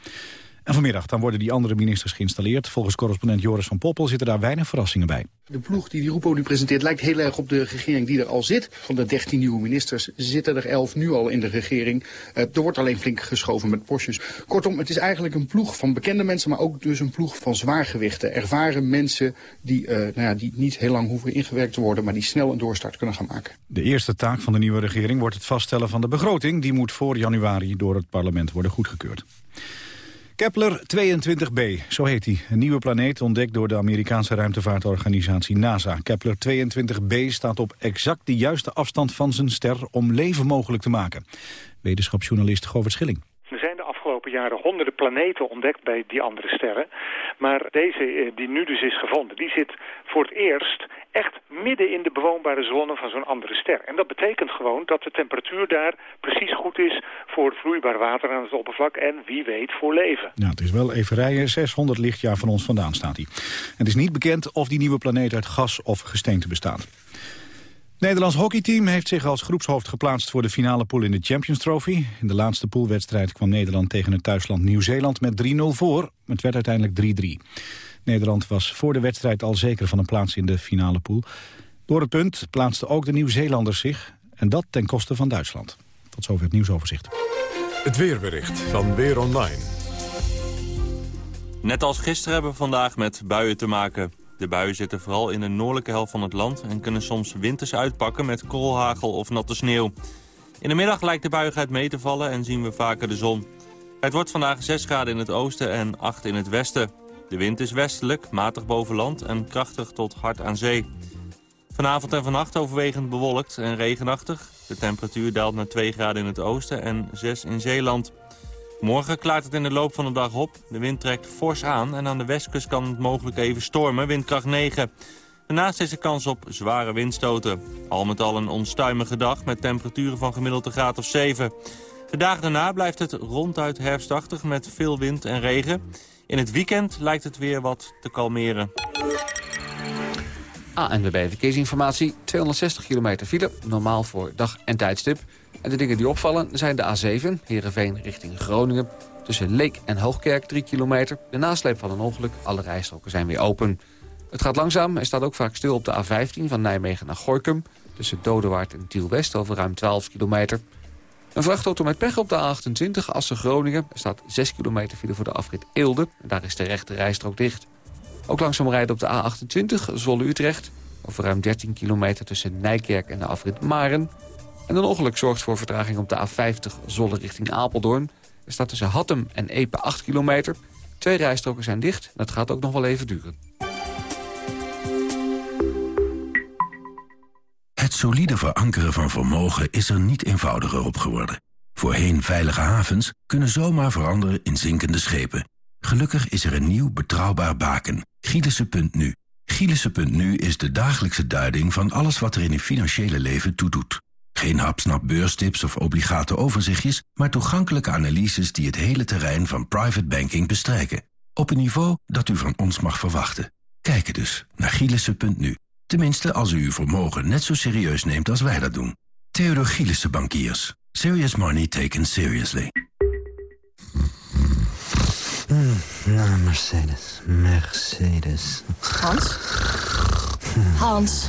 S2: En vanmiddag dan worden die andere ministers geïnstalleerd. Volgens correspondent Joris van Poppel zitten daar weinig verrassingen bij.
S26: De ploeg die Di Rupo nu presenteert lijkt heel erg op de regering die er al zit. Van de 13 nieuwe ministers zitten er 11 nu al in de regering. Uh, er wordt alleen flink geschoven met postjes. Kortom, het is eigenlijk een ploeg van bekende mensen... maar ook dus een ploeg van zwaargewichten. Ervaren mensen die, uh, nou ja, die niet heel lang hoeven ingewerkt te worden... maar die snel een doorstart kunnen gaan maken.
S2: De eerste taak van de nieuwe regering wordt het vaststellen van de begroting. Die moet voor januari door het parlement worden goedgekeurd. Kepler 22b, zo heet hij. Een nieuwe planeet ontdekt door de Amerikaanse ruimtevaartorganisatie NASA. Kepler 22b staat op exact de juiste afstand van zijn ster om leven mogelijk te maken. Wetenschapsjournalist Govert Schilling.
S27: Er zijn de afgelopen jaren honderden planeten ontdekt bij die andere sterren. Maar deze, die nu dus is gevonden, die zit voor het eerst echt midden in de bewoonbare zone van zo'n andere ster. En dat betekent gewoon dat de temperatuur daar precies goed is voor vloeibaar water aan het oppervlak en wie weet voor leven.
S2: Ja, het is wel even rijden, 600 lichtjaar van ons vandaan staat hij. Het is niet bekend of die nieuwe planeet uit gas of gesteente bestaat. Nederlands hockeyteam heeft zich als groepshoofd geplaatst voor de finale pool in de Champions Trophy. In de laatste poolwedstrijd kwam Nederland tegen het thuisland Nieuw-Zeeland met 3-0 voor. Het werd uiteindelijk 3-3. Nederland was voor de wedstrijd al zeker van een plaats in de finale pool. Door het punt plaatsten ook de Nieuw-Zeelanders zich. En dat ten koste van Duitsland. Tot zover het nieuwsoverzicht.
S1: Het weerbericht van Weer Online.
S28: Net als gisteren hebben we vandaag met buien te maken. De buien zitten vooral in de noordelijke helft van het land... en kunnen soms winters uitpakken met koolhagel of natte sneeuw. In de middag lijkt de buigheid mee te vallen en zien we vaker de zon. Het wordt vandaag 6 graden in het oosten en 8 in het westen. De wind is westelijk, matig boven land en krachtig tot hard aan zee. Vanavond en vannacht overwegend bewolkt en regenachtig. De temperatuur daalt naar 2 graden in het oosten en 6 in Zeeland. Morgen klaart het in de loop van de dag op. De wind trekt fors aan en aan de westkust kan het mogelijk even stormen, windkracht 9. Daarnaast is er kans op zware windstoten. Al met al een onstuimige dag met temperaturen van gemiddeld een graad of 7. De dagen daarna blijft het ronduit herfstachtig met veel wind en regen. In het weekend lijkt het weer wat te kalmeren.
S3: ANWB Verkeersinformatie. 260 kilometer file, normaal voor dag- en tijdstip. En de dingen die opvallen zijn de A7, Heerenveen richting Groningen. Tussen Leek en Hoogkerk 3 kilometer. De nasleep van een ongeluk, alle rijstroken zijn weer open. Het gaat langzaam en staat ook vaak stil op de A15 van Nijmegen naar Gorkum. Tussen Dodewaard en Tiel-West over ruim 12 kilometer. Een vrachtauto met pech op de A28 Assen-Groningen. Er staat 6 kilometer file voor de afrit Eelde. En daar is de rechte rijstrook dicht. Ook langzaam rijden op de A28 Zwolle-Utrecht. over ruim 13 kilometer tussen Nijkerk en de afrit Maren. En een ongeluk zorgt voor vertraging op de A50 Zolle richting Apeldoorn. Er staat tussen Hattem en Epe 8 kilometer. Twee rijstroken zijn dicht. Dat gaat ook nog wel even duren.
S21: Het solide verankeren van vermogen is er niet eenvoudiger op geworden. Voorheen veilige havens kunnen zomaar veranderen in zinkende schepen. Gelukkig is er een nieuw betrouwbaar baken, Gielissen.nu. Gielissen.nu is de dagelijkse duiding van alles wat er in uw financiële leven toedoet. Geen hapsnap beurstips of obligate overzichtjes, maar toegankelijke analyses die het hele terrein van private banking bestrijken. Op een niveau dat u van ons mag verwachten. Kijk dus naar Gielissen.nu. Tenminste, als u uw vermogen net zo serieus neemt als wij dat doen. Theodor Gielissen Bankiers. Serious money taken seriously.
S29: Mm, nou, Mercedes. Mercedes.
S30: Hans? Hans?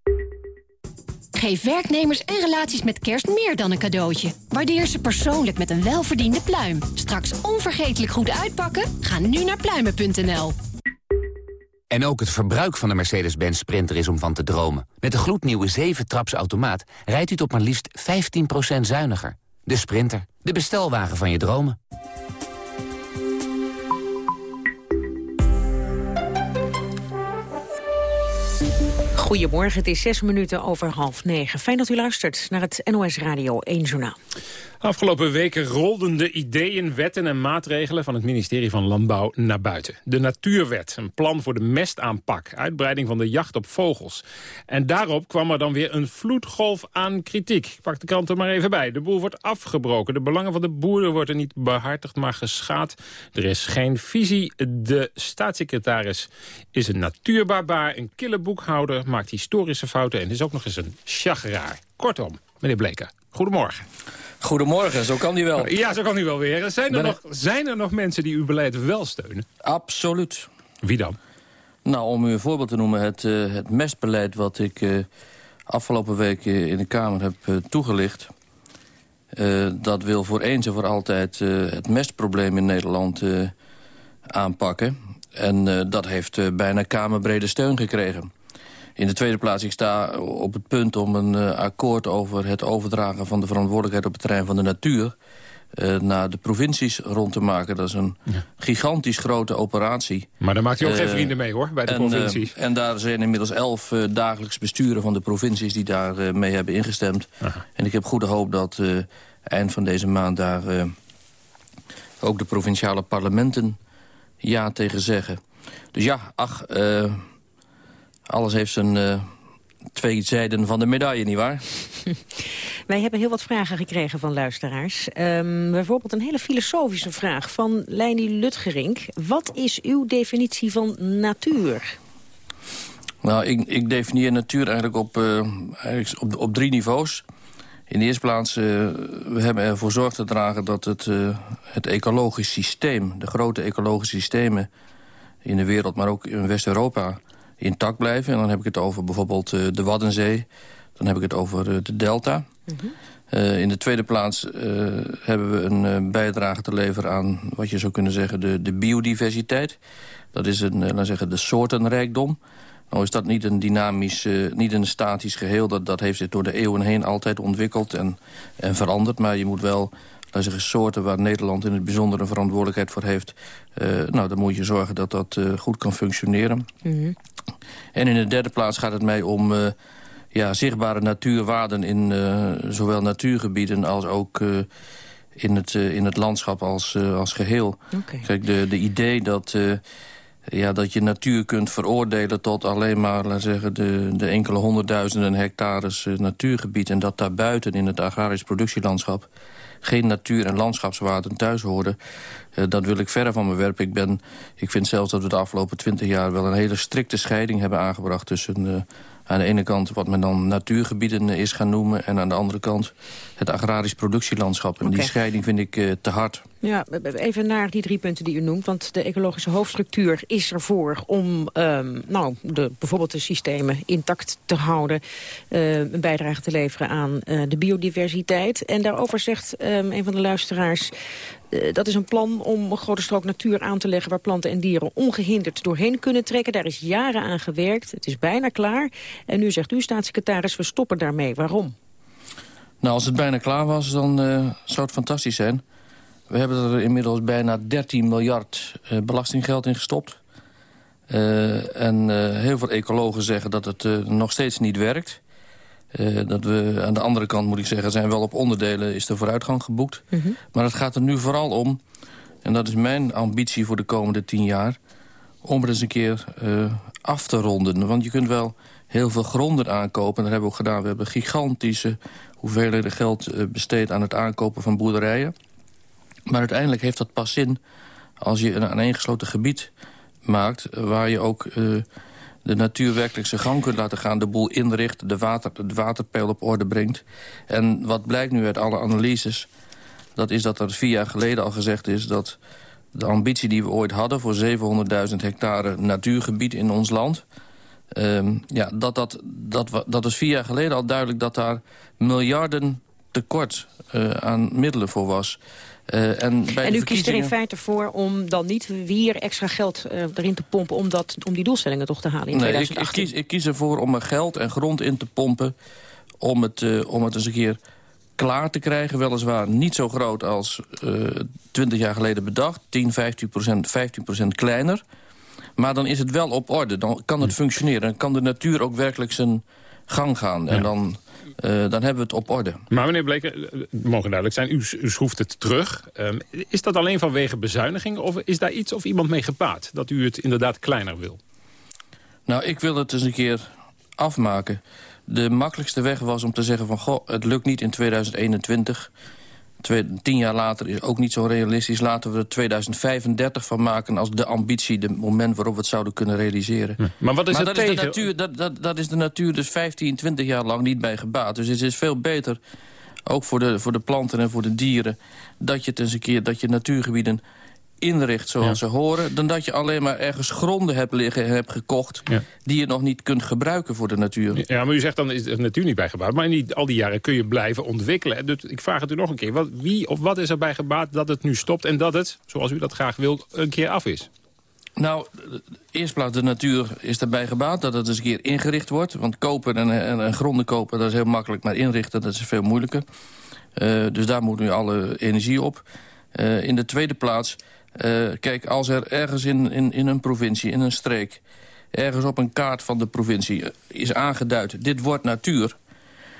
S30: Geef werknemers en relaties met kerst meer dan een cadeautje. Waardeer ze persoonlijk met een welverdiende pluim. Straks onvergetelijk goed uitpakken? Ga nu naar pluimen.nl.
S31: En ook het verbruik van de Mercedes-Benz Sprinter is om van te dromen. Met de gloednieuwe 7-traps automaat rijdt u tot maar liefst 15% zuiniger. De Sprinter, de bestelwagen van je dromen.
S11: Goedemorgen, het is zes minuten over half negen. Fijn dat u luistert naar het NOS Radio 1 Journaal.
S9: Afgelopen weken rolden de ideeën, wetten en maatregelen van het ministerie van Landbouw naar buiten. De Natuurwet, een plan voor de mestaanpak, uitbreiding van de jacht op vogels. En daarop kwam er dan weer een vloedgolf aan kritiek. Ik pak de krant er maar even bij. De boer wordt afgebroken. De belangen van de boeren worden niet behartigd, maar geschaad. Er is geen visie. De staatssecretaris is een natuurbarbaar, een kille boekhouder, maakt historische fouten en is ook nog eens een chageraar. Kortom, meneer Bleker, goedemorgen.
S32: Goedemorgen, zo kan die wel.
S9: Ja, zo kan die wel weer. Zijn er, nog, zijn er nog mensen die uw beleid wel steunen?
S32: Absoluut.
S9: Wie dan?
S32: Nou, om u een voorbeeld te noemen, het, uh, het mestbeleid... wat ik uh, afgelopen week in de Kamer heb toegelicht... dat wil voor eens en voor altijd het mestprobleem in Nederland aanpakken. En dat heeft bijna kamerbrede steun gekregen. In de tweede plaats, ik sta op het punt om een uh, akkoord over het overdragen van de verantwoordelijkheid op het terrein van de natuur uh, naar de provincies rond te maken. Dat is een ja. gigantisch grote operatie.
S9: Maar daar maakt u ook uh, geen vrienden mee, hoor, bij de
S32: en,
S9: provincie.
S32: en daar zijn inmiddels elf dagelijks besturen van de provincies... die daar mee hebben ingestemd. Aha. En ik heb goede hoop dat eind van deze maand daar ook de provinciale parlementen ja tegen zeggen. Dus ja, ach alles heeft zijn uh, twee zijden van de medaille, nietwaar? (laughs)
S11: Wij hebben heel wat vragen gekregen van luisteraars. Um, bijvoorbeeld een hele filosofische vraag van Leini Lutgerink. Wat is uw definitie van natuur?
S32: Nou, ik, ik definieer natuur eigenlijk op, uh, eigenlijk op, op drie niveaus. In de eerste plaats, uh, we hebben ervoor zorg te dragen dat het, uh, het ecologisch systeem... de grote ecologische systemen in de wereld, maar ook in West-Europa intact blijven. En dan heb ik het over bijvoorbeeld uh, de Waddenzee. Dan heb ik het over uh, de Delta. Mm -hmm. uh, in de tweede plaats hebben we een bijdrage te leveren aan... wat je zou kunnen zeggen de, de biodiversiteit. Dat is een, laten zeggen, de soortenrijkdom. Nou is dat niet een dynamisch, niet een statisch geheel. Dat, dat heeft zich door de eeuwen heen altijd ontwikkeld en, en veranderd. Maar je moet wel laten zeggen, soorten waar Nederland in het bijzonder een verantwoordelijkheid voor heeft... Nou, dan moet je zorgen dat dat goed kan functioneren. Mm -hmm. En in de derde plaats gaat het mij om uh, ja, zichtbare natuurwaarden... in zowel natuurgebieden als ook in, het, in het landschap als, als geheel. Okay. Kijk, de, de idee dat... Ja, dat je natuur kunt veroordelen tot alleen maar laten zeggen, de, de enkele honderdduizenden hectares natuurgebied... en dat daarbuiten in het agrarisch productielandschap geen natuur- en landschapswaarden thuis horen. Uh, dat wil ik verder van mijn werk. Ik, ben, ik vind zelfs dat we de afgelopen twintig jaar wel een hele strikte scheiding hebben aangebracht tussen... Uh, aan de ene kant wat men dan natuurgebieden is gaan noemen... en aan de andere kant het agrarisch productielandschap. En die scheiding vind ik te hard.
S11: Ja, even naar die drie punten die u noemt. Want de ecologische hoofdstructuur is ervoor om um, nou, de, bijvoorbeeld de systemen intact te houden. Uh, een bijdrage te leveren aan uh, de biodiversiteit. En daarover zegt um, een van de luisteraars... Uh, dat is een plan om een grote strook natuur aan te leggen... waar planten en dieren ongehinderd doorheen kunnen trekken. Daar is jaren aan gewerkt. Het is bijna klaar. En nu zegt u, staatssecretaris, we stoppen daarmee. Waarom?
S32: Nou, als het bijna klaar was, dan uh, zou het fantastisch zijn. We hebben er inmiddels bijna 13 miljard uh, belastinggeld in gestopt. En heel veel ecologen zeggen dat het nog steeds niet werkt. Dat we aan de andere kant, moet ik zeggen, zijn wel op onderdelen is de vooruitgang geboekt. Mm -hmm. Maar het gaat er nu vooral om, en dat is mijn ambitie voor de komende 10 jaar... om het eens een keer af te ronden. Want je kunt wel heel veel gronden aankopen. Dat hebben we ook gedaan. We hebben gigantische hoeveelheden geld besteed aan het aankopen van boerderijen. Maar uiteindelijk heeft dat pas zin als je een aaneengesloten gebied maakt... waar je ook uh, de natuur werkelijk zijn gang kunt laten gaan... de boel inricht, de, water, de waterpeil op orde brengt. En wat blijkt nu uit alle analyses... dat is dat er vier jaar geleden al gezegd is... dat de ambitie die we ooit hadden voor 700.000 hectare natuurgebied in ons land... Um, ja, dat, dat, dat, dat is vier jaar geleden al duidelijk dat daar miljarden tekort uh, aan middelen voor was.
S11: Uh, en bij en u kiest er in feite voor om dan niet weer extra geld uh, erin te pompen... Om, dat, om die doelstellingen toch te halen in
S32: nee,
S11: 2018?
S32: Ik, ik, kies, ik kies ervoor om er geld en grond in te pompen... om het, uh, om het eens een keer klaar te krijgen. Weliswaar niet zo groot als 20 jaar geleden bedacht. 10, 15 procent, 15 procent kleiner. Maar dan is het wel op orde. Dan kan het functioneren. Dan kan de natuur ook werkelijk zijn gang gaan. En ja. dan... Uh, dan hebben we het op orde.
S9: Maar meneer Bleker, het mogen duidelijk zijn, u, u schroeft het terug. Um, is dat alleen vanwege bezuiniging of is daar iets of iemand mee gepaard? Dat u het inderdaad kleiner wil?
S32: Nou, ik wil het eens een keer afmaken. De makkelijkste weg was om te zeggen van... goh, het lukt niet in 2021. Twee, tien jaar later is ook niet zo realistisch. Laten we er 2035 van maken als de ambitie... de moment waarop we het zouden kunnen realiseren.
S9: Hm. Maar wat is
S32: maar
S9: het
S32: dat
S9: tegen?
S32: Is de natuur, dat, dat, dat is de natuur dus 15, 20 jaar lang niet bij gebaat. Dus het is veel beter, ook voor de, voor de planten en voor de dieren... dat je het eens een keer, dat je natuurgebieden inricht zoals ja. ze horen... dan dat je alleen maar ergens gronden hebt liggen hebt gekocht... Ja. die je nog niet kunt gebruiken voor de natuur.
S9: Ja, maar u zegt dan is de natuur niet bijgebaat. Maar in die, al die jaren kun je blijven ontwikkelen. Dus ik vraag het u nog een keer. Wat, wie of wat is er bij gebaat dat het nu stopt... en dat het, zoals u dat graag wilt, een keer af is?
S32: Nou, eerst plaats de natuur is erbij gebaat dat het eens een keer ingericht wordt. Want kopen en, en, en gronden kopen, dat is heel makkelijk. Maar inrichten, dat is veel moeilijker. Uh, dus daar moet nu alle energie op. Uh, in de tweede plaats... Uh, kijk, als er ergens in, in, in een provincie, in een streek... ergens op een kaart van de provincie is aangeduid... dit wordt natuur,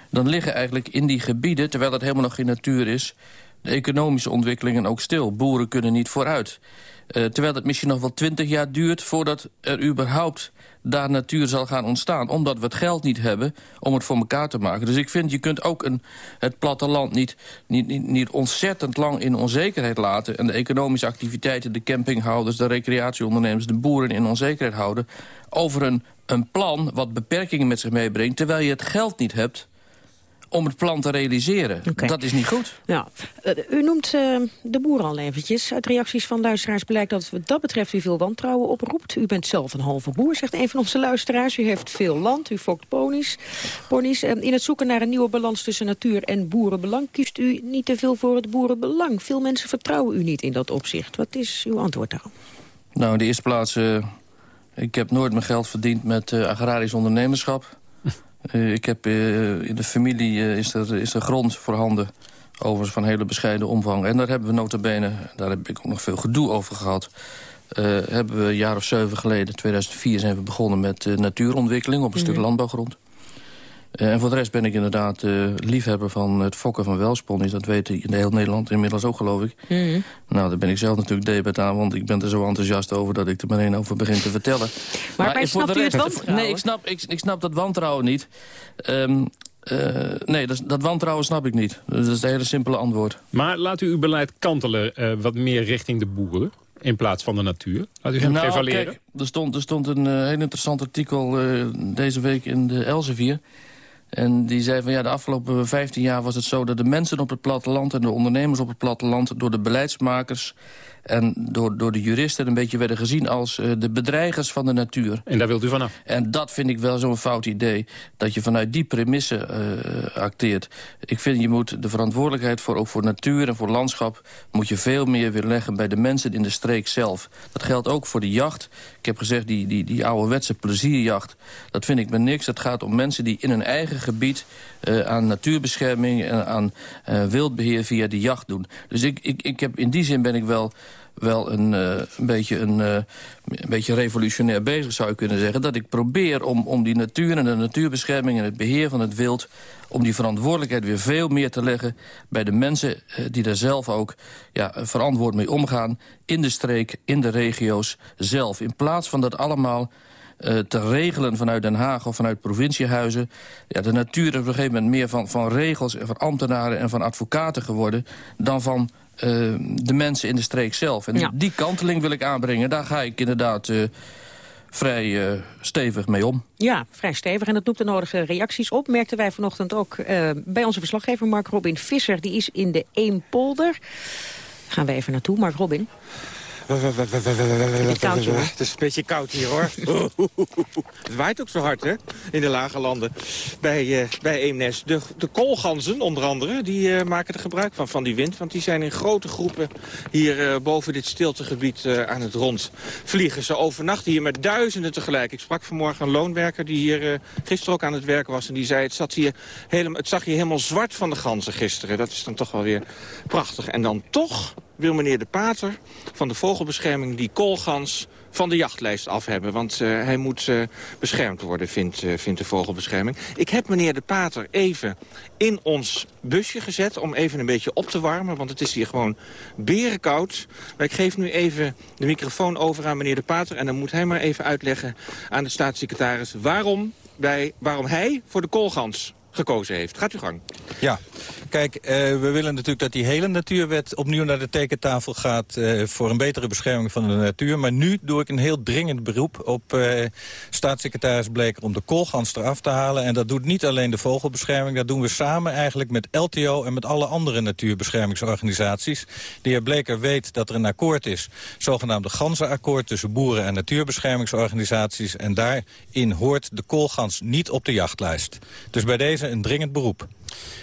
S32: dan liggen eigenlijk in die gebieden... terwijl het helemaal nog geen natuur is... de economische ontwikkelingen ook stil. Boeren kunnen niet vooruit. Uh, terwijl het misschien nog wel twintig jaar duurt... voordat er überhaupt daar natuur zal gaan ontstaan. Omdat we het geld niet hebben om het voor elkaar te maken. Dus ik vind, je kunt ook een, het platteland niet, niet, niet, niet ontzettend lang in onzekerheid laten... en de economische activiteiten, de campinghouders, de recreatieondernemers... de boeren in onzekerheid houden over een, een plan wat beperkingen met zich meebrengt... terwijl je het geld niet hebt om het plan te realiseren. Okay. Dat is niet goed.
S11: Ja. Uh, u noemt uh, de boeren al eventjes. Uit reacties van luisteraars blijkt dat wat dat betreft u veel wantrouwen oproept. U bent zelf een halve boer, zegt een van onze luisteraars. U heeft veel land, u fokt ponies. ponies. Uh, in het zoeken naar een nieuwe balans tussen natuur en boerenbelang... kiest u niet te veel voor het boerenbelang. Veel mensen vertrouwen u niet in dat opzicht. Wat is uw antwoord daarop?
S32: Nou, in de eerste plaats... ik heb nooit mijn geld verdiend met agrarisch ondernemerschap... Uh, ik heb, uh, in de familie uh, is, er, is er grond voorhanden. Overigens van hele bescheiden omvang. En daar hebben we nota bene, daar heb ik ook nog veel gedoe over gehad. hebben we een jaar of zeven geleden, 2004, zijn we begonnen met natuurontwikkeling op een mm. stuk landbouwgrond. En voor de rest ben ik inderdaad liefhebber van het fokken van welsponies. Dat weet in heel Nederland inmiddels ook, geloof ik.
S11: Mm.
S32: Nou, daar ben ik zelf natuurlijk debet aan, want ik ben er zo enthousiast over... dat ik er meteen over begin te vertellen. (laughs)
S11: Maar, maar snapt u het wantrouwen?
S32: Nee, ik snap, ik, ik snap dat wantrouwen niet. Um, nee, dat, dat, wantrouwen snap ik niet. Dat is het hele simpele antwoord.
S9: Maar laat u uw beleid kantelen uh, wat meer richting de boeren? in plaats van de natuur? Laat u hem nou, evalueren. Kijk,
S32: er, stond, er stond een uh, heel interessant artikel uh, deze week in de Elsevier. En die zei van ja, de afgelopen 15 jaar was het zo... dat de mensen op het platteland en de ondernemers op het platteland... door de beleidsmakers en door, door de juristen een beetje werden gezien als uh, de bedreigers van de natuur.
S9: En daar wilt u vanaf?
S32: En dat vind ik wel zo'n fout idee, dat je vanuit die premisse uh, acteert. Ik vind je moet de verantwoordelijkheid voor, ook voor natuur en voor landschap... moet je veel meer weer leggen bij de mensen in de streek zelf. Dat geldt ook voor de jacht. Ik heb gezegd, die, die, die ouderwetse plezierjacht, dat vind ik me niks. Het gaat om mensen die in hun eigen gebied uh, aan natuurbescherming... en aan wildbeheer via de jacht doen. Dus ik, ik, ik heb, in die zin ben ik wel wel een, uh, een, beetje een, uh, een beetje revolutionair bezig, zou je kunnen zeggen. Dat ik probeer om, om die natuur en de natuurbescherming en het beheer van het wild... om die verantwoordelijkheid weer veel meer te leggen bij de mensen... Uh, die daar zelf ook ja, verantwoord mee omgaan. In de streek, in de regio's zelf. In plaats van dat allemaal te regelen vanuit Den Haag of vanuit provinciehuizen. Ja, de natuur is op een gegeven moment meer van, van regels en van ambtenaren en van advocaten geworden... dan van uh, de mensen in de streek zelf. En ja. die kanteling wil ik aanbrengen. Daar ga ik inderdaad uh, vrij uh, stevig mee om.
S11: Ja, vrij stevig. En dat noemt de nodige reacties op. Merkten wij vanochtend ook bij onze verslaggever Mark Robin Visser. Die is in de Eempolder. Gaan we even naartoe, Mark Robin.
S18: Het is een beetje koud hier, hoor. (laughs) het waait ook zo hard, hè, in de lage landen bij, uh, bij Eemnes. De, de koolganzen, onder andere, die uh, maken er gebruik van, van die wind. Want die zijn in grote groepen hier uh, boven dit stiltegebied aan het rondvliegen. Ze overnachten hier met duizenden tegelijk. Ik sprak vanmorgen een loonwerker die hier gisteren ook aan het werken was. En die zei, het, zat hier helemaal, het zag hier helemaal zwart van de ganzen gisteren. Dat is dan toch wel weer prachtig. En dan toch wil meneer De Pater van de vogelbescherming die koolgans van de jachtlijst af hebben. Want uh, hij moet uh, beschermd worden, vindt, uh, vindt de vogelbescherming. Ik heb meneer De Pater even in ons busje gezet om even een beetje op te warmen. Want het is hier gewoon berenkoud. Maar ik geef nu even de microfoon over aan meneer De Pater... en dan moet hij maar even uitleggen aan de staatssecretaris... waarom, bij, waarom hij voor de koolgans gekozen heeft. Gaat u gang.
S19: Ja, kijk, uh, we willen natuurlijk dat die hele natuurwet opnieuw naar de tekentafel gaat... Uh, voor een betere bescherming van de natuur. Maar nu doe ik een heel dringend beroep op uh, staatssecretaris Bleker... om de koolgans eraf te halen. En dat doet niet alleen de vogelbescherming. Dat doen we samen eigenlijk met LTO en met alle andere natuurbeschermingsorganisaties. De heer Bleker weet dat er een akkoord is, zogenaamde ganzenakkoord... tussen boeren en natuurbeschermingsorganisaties. En daarin hoort de koolgans niet op de jachtlijst. Dus bij deze een dringend beroep.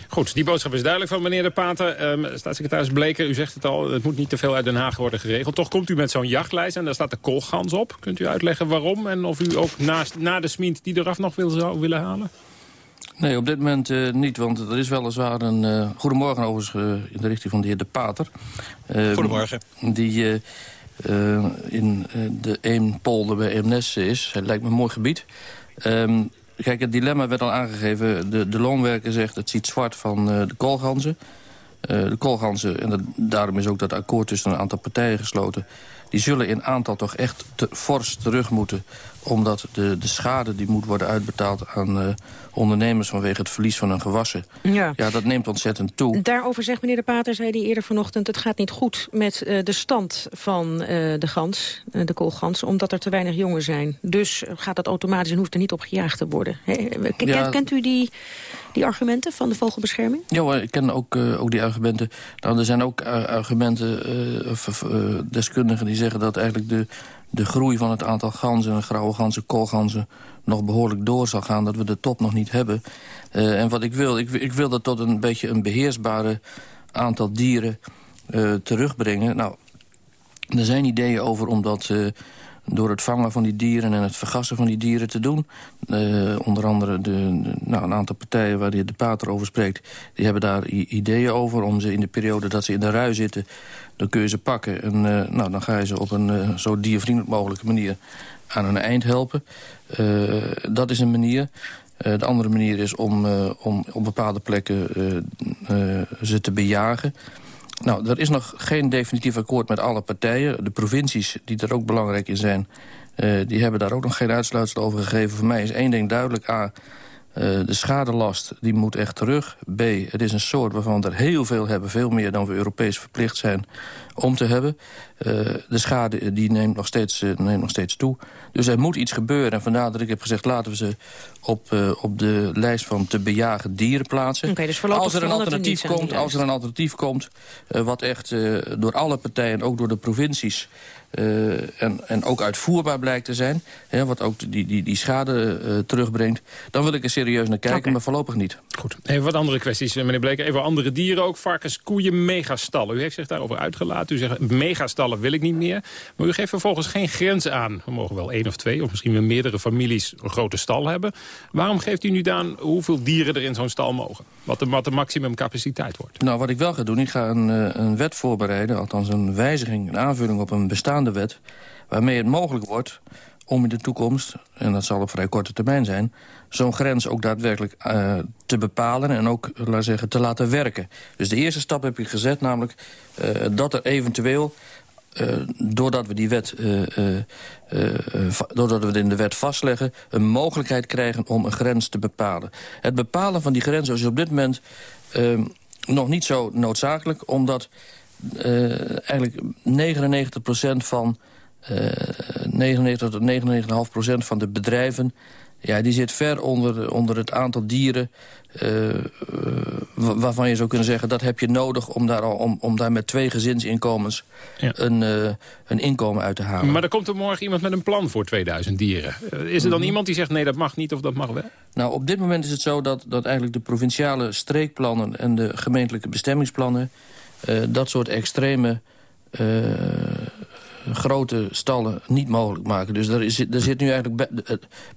S9: Goed, die boodschap is duidelijk van meneer De Pater. Um, staatssecretaris Bleker, u zegt het al, het moet niet te veel uit Den Haag worden geregeld. Toch komt u met zo'n jachtlijst en daar staat de koolgans op. Kunt u uitleggen waarom en of u ook naast, na de smint die eraf nog wil, zou willen halen?
S32: Nee, op dit moment uh, niet, want er is weliswaar een... Uh, goedemorgen overigens uh, in de richting van de heer De Pater.
S19: Ehm, goedemorgen.
S32: Die in de Eempolder bij Eemnes is. Het lijkt me een mooi gebied. Um, Kijk, het dilemma werd al aangegeven. De, de loonwerker zegt het ziet zwart van uh, de koolganzen. Uh, de koolganzen, en dat, daarom is ook dat akkoord tussen een aantal partijen gesloten... die zullen in aantal toch echt te, fors terug moeten omdat de, de schade die moet worden uitbetaald aan uh, ondernemers... vanwege het verlies van hun gewassen, ja. ja, dat neemt ontzettend toe.
S11: Daarover zegt meneer De Pater, zei hij eerder vanochtend... het gaat niet goed met uh, de stand van uh, de gans, de koolgans... omdat er te weinig jongen zijn. Dus gaat dat automatisch en hoeft er niet op gejaagd te worden. He, kent, ja. kent u die, die argumenten van de vogelbescherming?
S32: Ja, ik ken ook, ook die argumenten. Nou, er zijn ook argumenten, deskundigen die zeggen dat eigenlijk de de groei van het aantal ganzen, grauwe ganzen, koolganzen... nog behoorlijk door zal gaan, dat we de top nog niet hebben. En wat ik wil, ik, ik, wil dat tot een beetje een beheersbare aantal dieren terugbrengen. Nou, er zijn ideeën over om dat uh, door het vangen van die dieren en het vergassen van die dieren te doen. Uh, onder andere de, nou, een aantal partijen waar de, pater over spreekt... die hebben daar ideeën over om ze in de periode dat ze in de rui zitten... dan kun je ze pakken en uh, nou, dan ga je ze op een uh, zo diervriendelijk mogelijke manier aan hun eind helpen. dat is een manier. de andere manier is om, om op bepaalde plekken ze te bejagen... Nou, er is nog geen definitief akkoord met alle partijen. De provincies, die er ook belangrijk in zijn... Uh, die hebben daar ook nog geen uitsluitsel over gegeven. Voor mij is één ding duidelijk. A, Uh, de schadelast die moet echt terug. B, het is een soort waarvan we er heel veel hebben. Veel meer dan we Europees verplicht zijn om te hebben. Uh, de schade die neemt, nog steeds, uh, neemt nog steeds toe. Dus er moet iets gebeuren. En vandaar dat ik heb gezegd... laten we ze op, op de lijst van te bejagen dieren plaatsen.
S11: Okay, dus
S32: als er een alternatief komt, als er een alternatief komt... wat echt door alle partijen, ook door de provincies... Uh, en, en ook uitvoerbaar blijkt te zijn... Hè, wat ook die, die, die schade uh, terugbrengt... dan wil ik er serieus naar kijken, okay. maar voorlopig niet.
S9: Goed. Even wat andere kwesties, meneer Bleker. Even andere dieren ook. Varkens, koeien, megastallen. U heeft zich daarover uitgelaten. U zegt, megastallen wil ik niet meer. Maar u geeft vervolgens geen grens aan. We mogen wel één of twee, of misschien wel meerdere families... een grote stal hebben. Waarom geeft u nu aan hoeveel dieren er in zo'n stal mogen? Wat de, wat de maximumcapaciteit wordt?
S32: Nou, wat ik wel ga doen, ik ga een, een wet voorbereiden... althans een wijziging, een aanvulling op een bestaande wet... waarmee het mogelijk wordt om in de toekomst, en dat zal op vrij korte termijn zijn... zo'n grens ook daadwerkelijk uh, te bepalen en ook laat zeggen, te laten werken. Dus de eerste stap heb ik gezet, namelijk uh, dat er eventueel... Uh, doordat we die wet, doordat we het in de wet vastleggen... een mogelijkheid krijgen om een grens te bepalen. Het bepalen van die grens is op dit moment nog niet zo noodzakelijk... omdat eigenlijk 99% van... Uh, 99 tot 99,5% van de bedrijven... Ja, die zit ver onder, onder het aantal dieren... Uh, waarvan je zou kunnen zeggen... dat heb je nodig om daar, al, om, om daar met twee gezinsinkomens... Ja. Een, uh, een inkomen uit te halen.
S9: Maar er komt er morgen iemand met een plan voor 2000 dieren. is er dan -hmm. iemand die zegt nee, dat mag niet of dat mag wel?
S32: Nou, op dit moment is het zo dat, dat eigenlijk de provinciale streekplannen... en de gemeentelijke bestemmingsplannen... Uh, dat soort extreme uh, grote stallen niet mogelijk maken. Dus er, is, er zit nu eigenlijk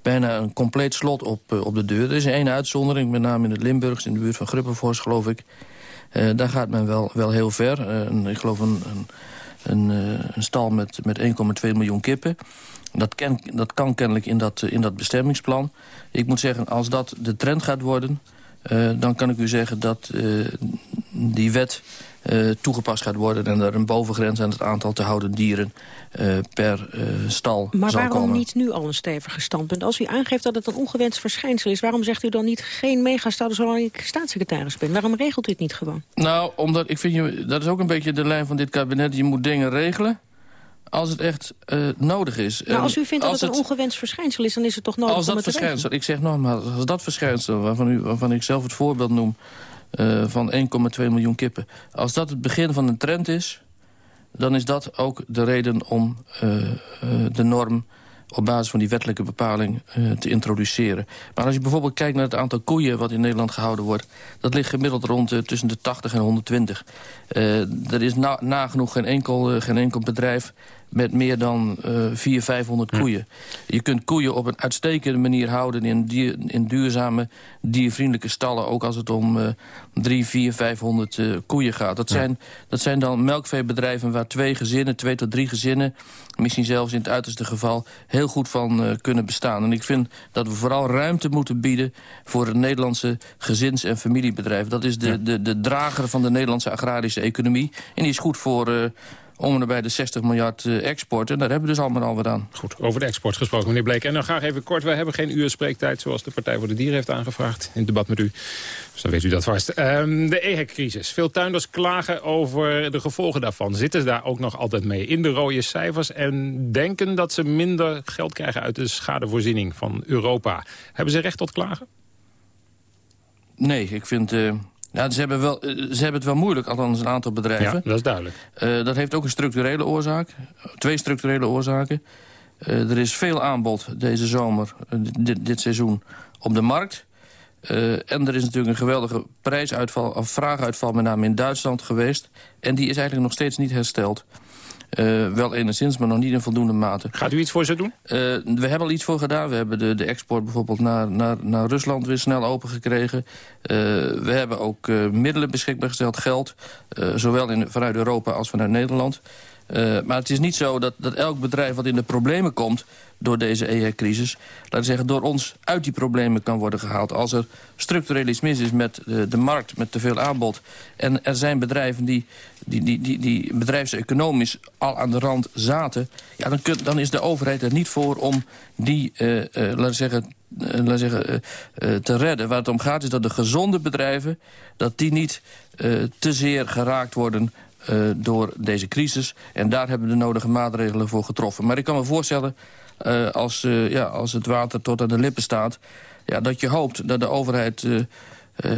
S32: bijna een compleet slot op, uh, op de deur. Er is één uitzondering, met name in het Limburgs, in de buurt van Gruppenvors, geloof ik. daar gaat men wel, wel heel ver. Ik geloof een, een, een, een stal met, met 1,2 miljoen kippen. Dat, ken, dat kan kennelijk in dat, in dat bestemmingsplan. Ik moet zeggen, als dat de trend gaat worden... dan kan ik u zeggen dat die wet uh, toegepast gaat worden... en er een bovengrens aan het aantal te houden dieren uh, per uh, stal
S11: maar
S32: zal
S11: waarom
S32: komen.
S11: niet nu al een stevige standpunt? Als u aangeeft dat het een ongewenst verschijnsel is... waarom zegt u dan niet geen megastallen zolang ik staatssecretaris ben? Waarom regelt u het niet gewoon?
S32: Nou, omdat ik vind, je, dat is ook een beetje de lijn van dit kabinet. Je moet dingen regelen als het echt uh, nodig is.
S11: Nou, als u vindt dat het een ongewenst verschijnsel is... dan is het toch nodig
S32: als
S11: om
S32: dat
S11: het te
S32: verschijnsel, Ik zeg nogmaals, als dat verschijnsel waarvan, u, waarvan ik zelf het voorbeeld noem... Uh, van 1,2 miljoen kippen. Als dat het begin van een trend is... dan is dat ook de reden om uh, uh, de norm op basis van die wettelijke bepaling te introduceren. Maar als je bijvoorbeeld kijkt naar het aantal koeien wat in Nederland gehouden wordt... dat ligt gemiddeld rond tussen de 80 en 120. Uh, er is na, nagenoeg geen enkel, geen enkel bedrijf met meer dan uh, 400, 500 koeien. Je kunt koeien op een uitstekende manier houden... in, dier, in duurzame, diervriendelijke stallen... ook als het om uh, 3, 4, 500 uh, koeien gaat. Dat, ja. zijn, dat zijn dan melkveebedrijven waar twee gezinnen... twee tot drie gezinnen, misschien zelfs in het uiterste geval... heel goed van uh, kunnen bestaan. En ik vind dat we vooral ruimte moeten bieden... voor het Nederlandse gezins- en familiebedrijf. Dat is de, ja. de, de drager van de Nederlandse agrarische economie. En die is goed voor... Om en bij de 60 miljard uh, export. En daar hebben we dus allemaal al wat aan.
S9: Goed, over de export gesproken, meneer Bleek. En dan graag even kort, wij hebben geen uur spreektijd... zoals de Partij voor de Dieren heeft aangevraagd in het debat met u. Dus dan weet u dat vast. Um, de EHEC-crisis. Veel tuinders klagen over de gevolgen daarvan. Zitten ze daar ook nog altijd mee in de rode cijfers... en denken dat ze minder geld krijgen uit de schadevoorziening van Europa. Hebben ze recht tot klagen?
S32: Nee, ik vind... Uh... Ja, ze hebben, wel, ze hebben het wel moeilijk, althans een aantal bedrijven.
S9: Ja, dat is duidelijk.
S32: Uh, dat heeft ook een structurele oorzaak. Twee structurele oorzaken. Uh, er is veel aanbod deze zomer, dit, dit, seizoen, op de markt. en er is natuurlijk een geweldige prijsuitval, of vraaguitval met name in Duitsland geweest. En die is eigenlijk nog steeds niet hersteld. Uh, wel enigszins, maar nog niet in voldoende mate.
S9: Gaat u iets voor ze doen?
S32: Uh, we hebben al iets voor gedaan. We hebben de, de export bijvoorbeeld naar, naar, naar Rusland weer snel open gekregen. Uh, we hebben ook middelen beschikbaar gesteld, geld. zowel in, vanuit Europa als vanuit Nederland. maar het is niet zo dat, dat elk bedrijf wat in de problemen komt door deze EHEC-crisis... laten zeggen, door ons uit die problemen kan worden gehaald. Als er structureel iets mis is met de, de markt, met te veel aanbod... en er zijn bedrijven die, die, die, die, die bedrijfseconomisch al aan de rand zaten... Ja, dan, kun, dan is de overheid er niet voor om die, uh, uh, laten zeggen laat zeggen, te redden. Waar het om gaat is dat de gezonde bedrijven... dat die niet te zeer geraakt worden door deze crisis. En daar hebben we de nodige maatregelen voor getroffen. Maar ik kan me voorstellen, als, ja, als het water tot aan de lippen staat... Ja, dat je hoopt dat de overheid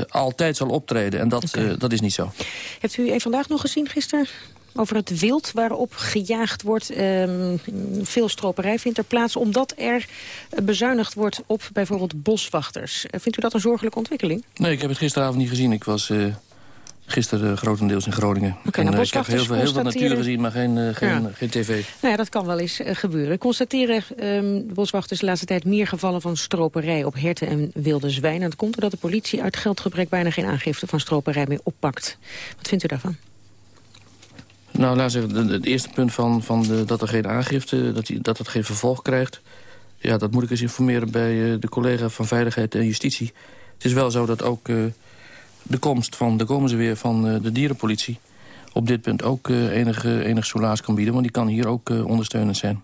S32: altijd zal optreden. En dat, dat is niet zo.
S11: Hebt u een vandaag nog gezien gisteren? over het wild waarop gejaagd wordt. Um, veel stroperij vindt er plaats omdat er bezuinigd wordt op bijvoorbeeld boswachters. Eh, vindt u dat een zorgelijke ontwikkeling?
S32: Nee, ik heb het gisteravond niet gezien. Ik was uh, gisteren uh, grotendeels in Groningen.
S11: Okay, nou,
S32: ik heb heel veel, heel veel natuur gezien, maar geen, geen, geen tv.
S11: Nou ja, dat kan wel eens gebeuren. Constateren um, de boswachters de laatste tijd meer gevallen van stroperij op herten en wilde zwijnen. En dat komt doordat de politie uit geldgebrek bijna geen aangifte van stroperij meer oppakt. Wat vindt u daarvan?
S32: Nou, laat zeggen, het eerste punt van, van de, dat er geen aangifte, dat, die, dat het geen vervolg krijgt... ja, dat moet ik eens informeren bij uh, de collega van Veiligheid en Justitie. Het is wel zo dat ook uh, de komst van, de komen ze weer van uh, de dierenpolitie... op dit punt ook enige, enig soelaas kan bieden, want die kan hier ook ondersteunend zijn.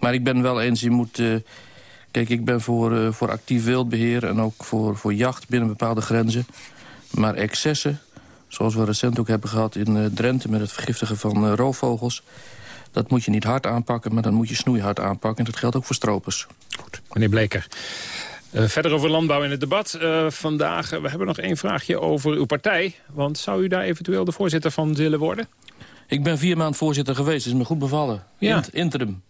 S32: Maar ik ben wel eens, je moet... kijk, ik ben voor, voor actief wildbeheer en ook voor, voor jacht binnen bepaalde grenzen. Maar excessen, Zoals we recent ook hebben gehad in Drenthe met het vergiftigen van roofvogels. Dat moet je niet hard aanpakken, maar dan moet je snoeihard aanpakken. En dat geldt ook voor stropers.
S9: Goed, meneer Bleker. Uh, verder over landbouw in het debat vandaag. we hebben nog één vraagje over uw partij. Want zou u daar eventueel de voorzitter van willen worden?
S32: Ik ben vier maand voorzitter geweest. Dat is me goed bevallen. Ja. interim.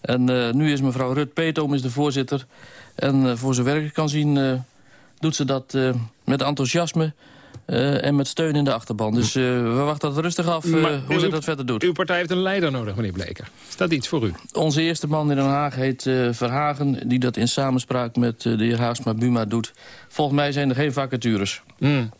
S32: En nu is mevrouw Rut Peetoom is de voorzitter. En voor zover ik kan zien doet ze dat met enthousiasme uh, en met steun in de achterban. Dus uh, we wachten dat rustig af uh, hoe ze dat verder doet.
S9: Uw partij heeft een leider nodig, meneer Bleker. Is dat iets voor u?
S32: Onze eerste man in Den Haag heet Verhagen... die dat in samenspraak met de heer Haasma Buma doet. Volgens mij zijn er geen vacatures.
S9: Hmm.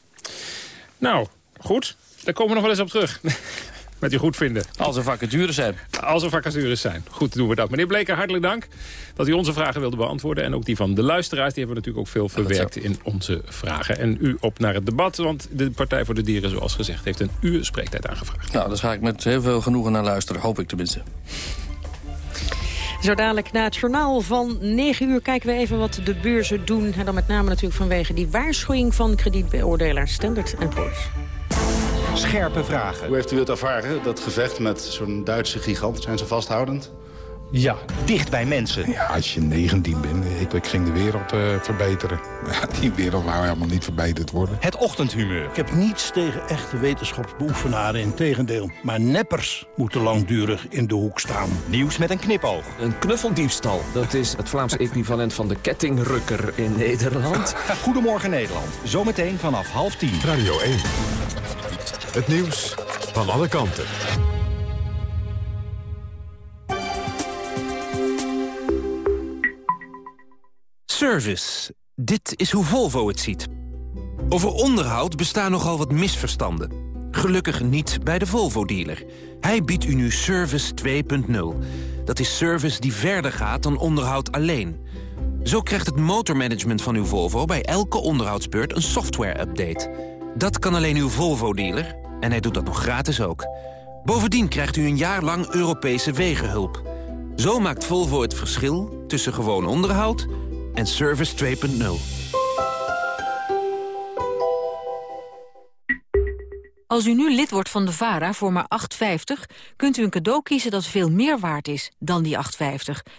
S9: Nou, goed. Daar komen we nog wel eens op terug. (laughs) met u goed vinden.
S32: Als er vacatures zijn.
S9: Als er vacatures zijn. Goed, doen we dat. Meneer Bleker, hartelijk dank dat u onze vragen wilde beantwoorden. En ook die van de luisteraars. Die hebben we natuurlijk ook veel verwerkt in onze vragen. En u op naar het debat, want de Partij voor de Dieren, zoals gezegd, heeft een uur spreektijd aangevraagd.
S32: Nou, daar ga ik met heel veel genoegen naar luisteren. Hoop ik tenminste.
S11: Zo dadelijk na het journaal van 9 uur kijken we even wat de beurzen doen. En dan met name natuurlijk vanwege die waarschuwing van kredietbeoordelaar Standard Poor's.
S33: Scherpe vragen.
S34: Hoe heeft u het ervaren, dat gevecht met zo'n Duitse gigant? Zijn ze vasthoudend?
S33: Ja, dicht bij mensen.
S35: Ja, als je 19 bent, ik, ik ging de wereld uh, verbeteren. (laughs) Die wereld wou helemaal niet verbeterd worden.
S33: Het ochtendhumeur.
S36: Ik heb niets tegen echte wetenschapsbeoefenaren, in tegendeel. Maar neppers moeten langdurig in de hoek staan.
S33: Nieuws met een knipoog.
S37: Een knuffeldiefstal, dat is het Vlaamse (laughs) equivalent van de kettingrukker in Nederland.
S33: Goedemorgen Nederland, zometeen vanaf half tien.
S1: Radio 1. Het nieuws van alle kanten.
S38: Service. Dit is hoe Volvo het ziet. Over onderhoud bestaan nogal wat misverstanden. Gelukkig niet bij de Volvo-dealer. Hij biedt u nu Service 2.0. Dat is service die verder gaat dan onderhoud alleen. Zo krijgt het motormanagement van uw Volvo bij elke onderhoudsbeurt een software-update. Dat kan alleen uw Volvo-dealer en hij doet dat nog gratis ook. Bovendien krijgt u een jaar lang Europese wegenhulp. Zo maakt Volvo het verschil tussen gewoon onderhoud en Service 2.0.
S39: Als u nu lid wordt van de VARA voor maar 8,50... kunt u een cadeau kiezen dat veel meer waard is dan die 8,50.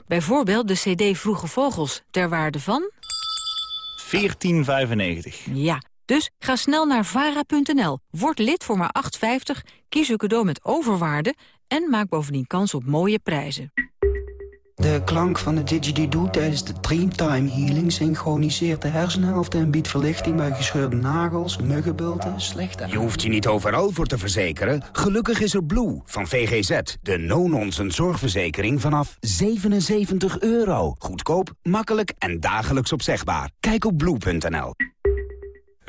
S39: Bijvoorbeeld de cd Vroege Vogels, ter waarde van...
S33: 14,95.
S39: Ja, dus ga snel naar vara.nl, word lid voor maar 8,50... kies uw cadeau met overwaarde en maak bovendien kans op mooie prijzen.
S40: De klank van de didgeridoo tijdens de Dreamtime Healing... synchroniseert de hersenhelft en biedt verlichting bij gescheurde nagels, muggenbulten, slechte...
S41: Je hoeft je niet overal voor te verzekeren. Gelukkig is er Blue van VGZ, de no-nonsense zorgverzekering vanaf 77 euro. Goedkoop, makkelijk en dagelijks opzegbaar. Kijk op blue.nl.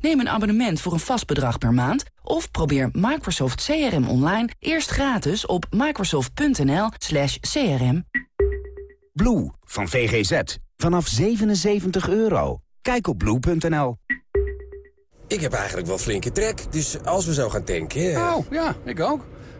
S42: Neem een abonnement voor een vast bedrag per maand... of probeer Microsoft CRM online eerst gratis op microsoft.nl crm.
S31: Blue van VGZ. Vanaf 77 euro. Kijk op blue.nl.
S43: Ik heb eigenlijk wel flinke trek, dus als we zo gaan tanken...
S20: Oh, ja, ik ook.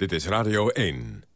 S1: Dit is Radio 1.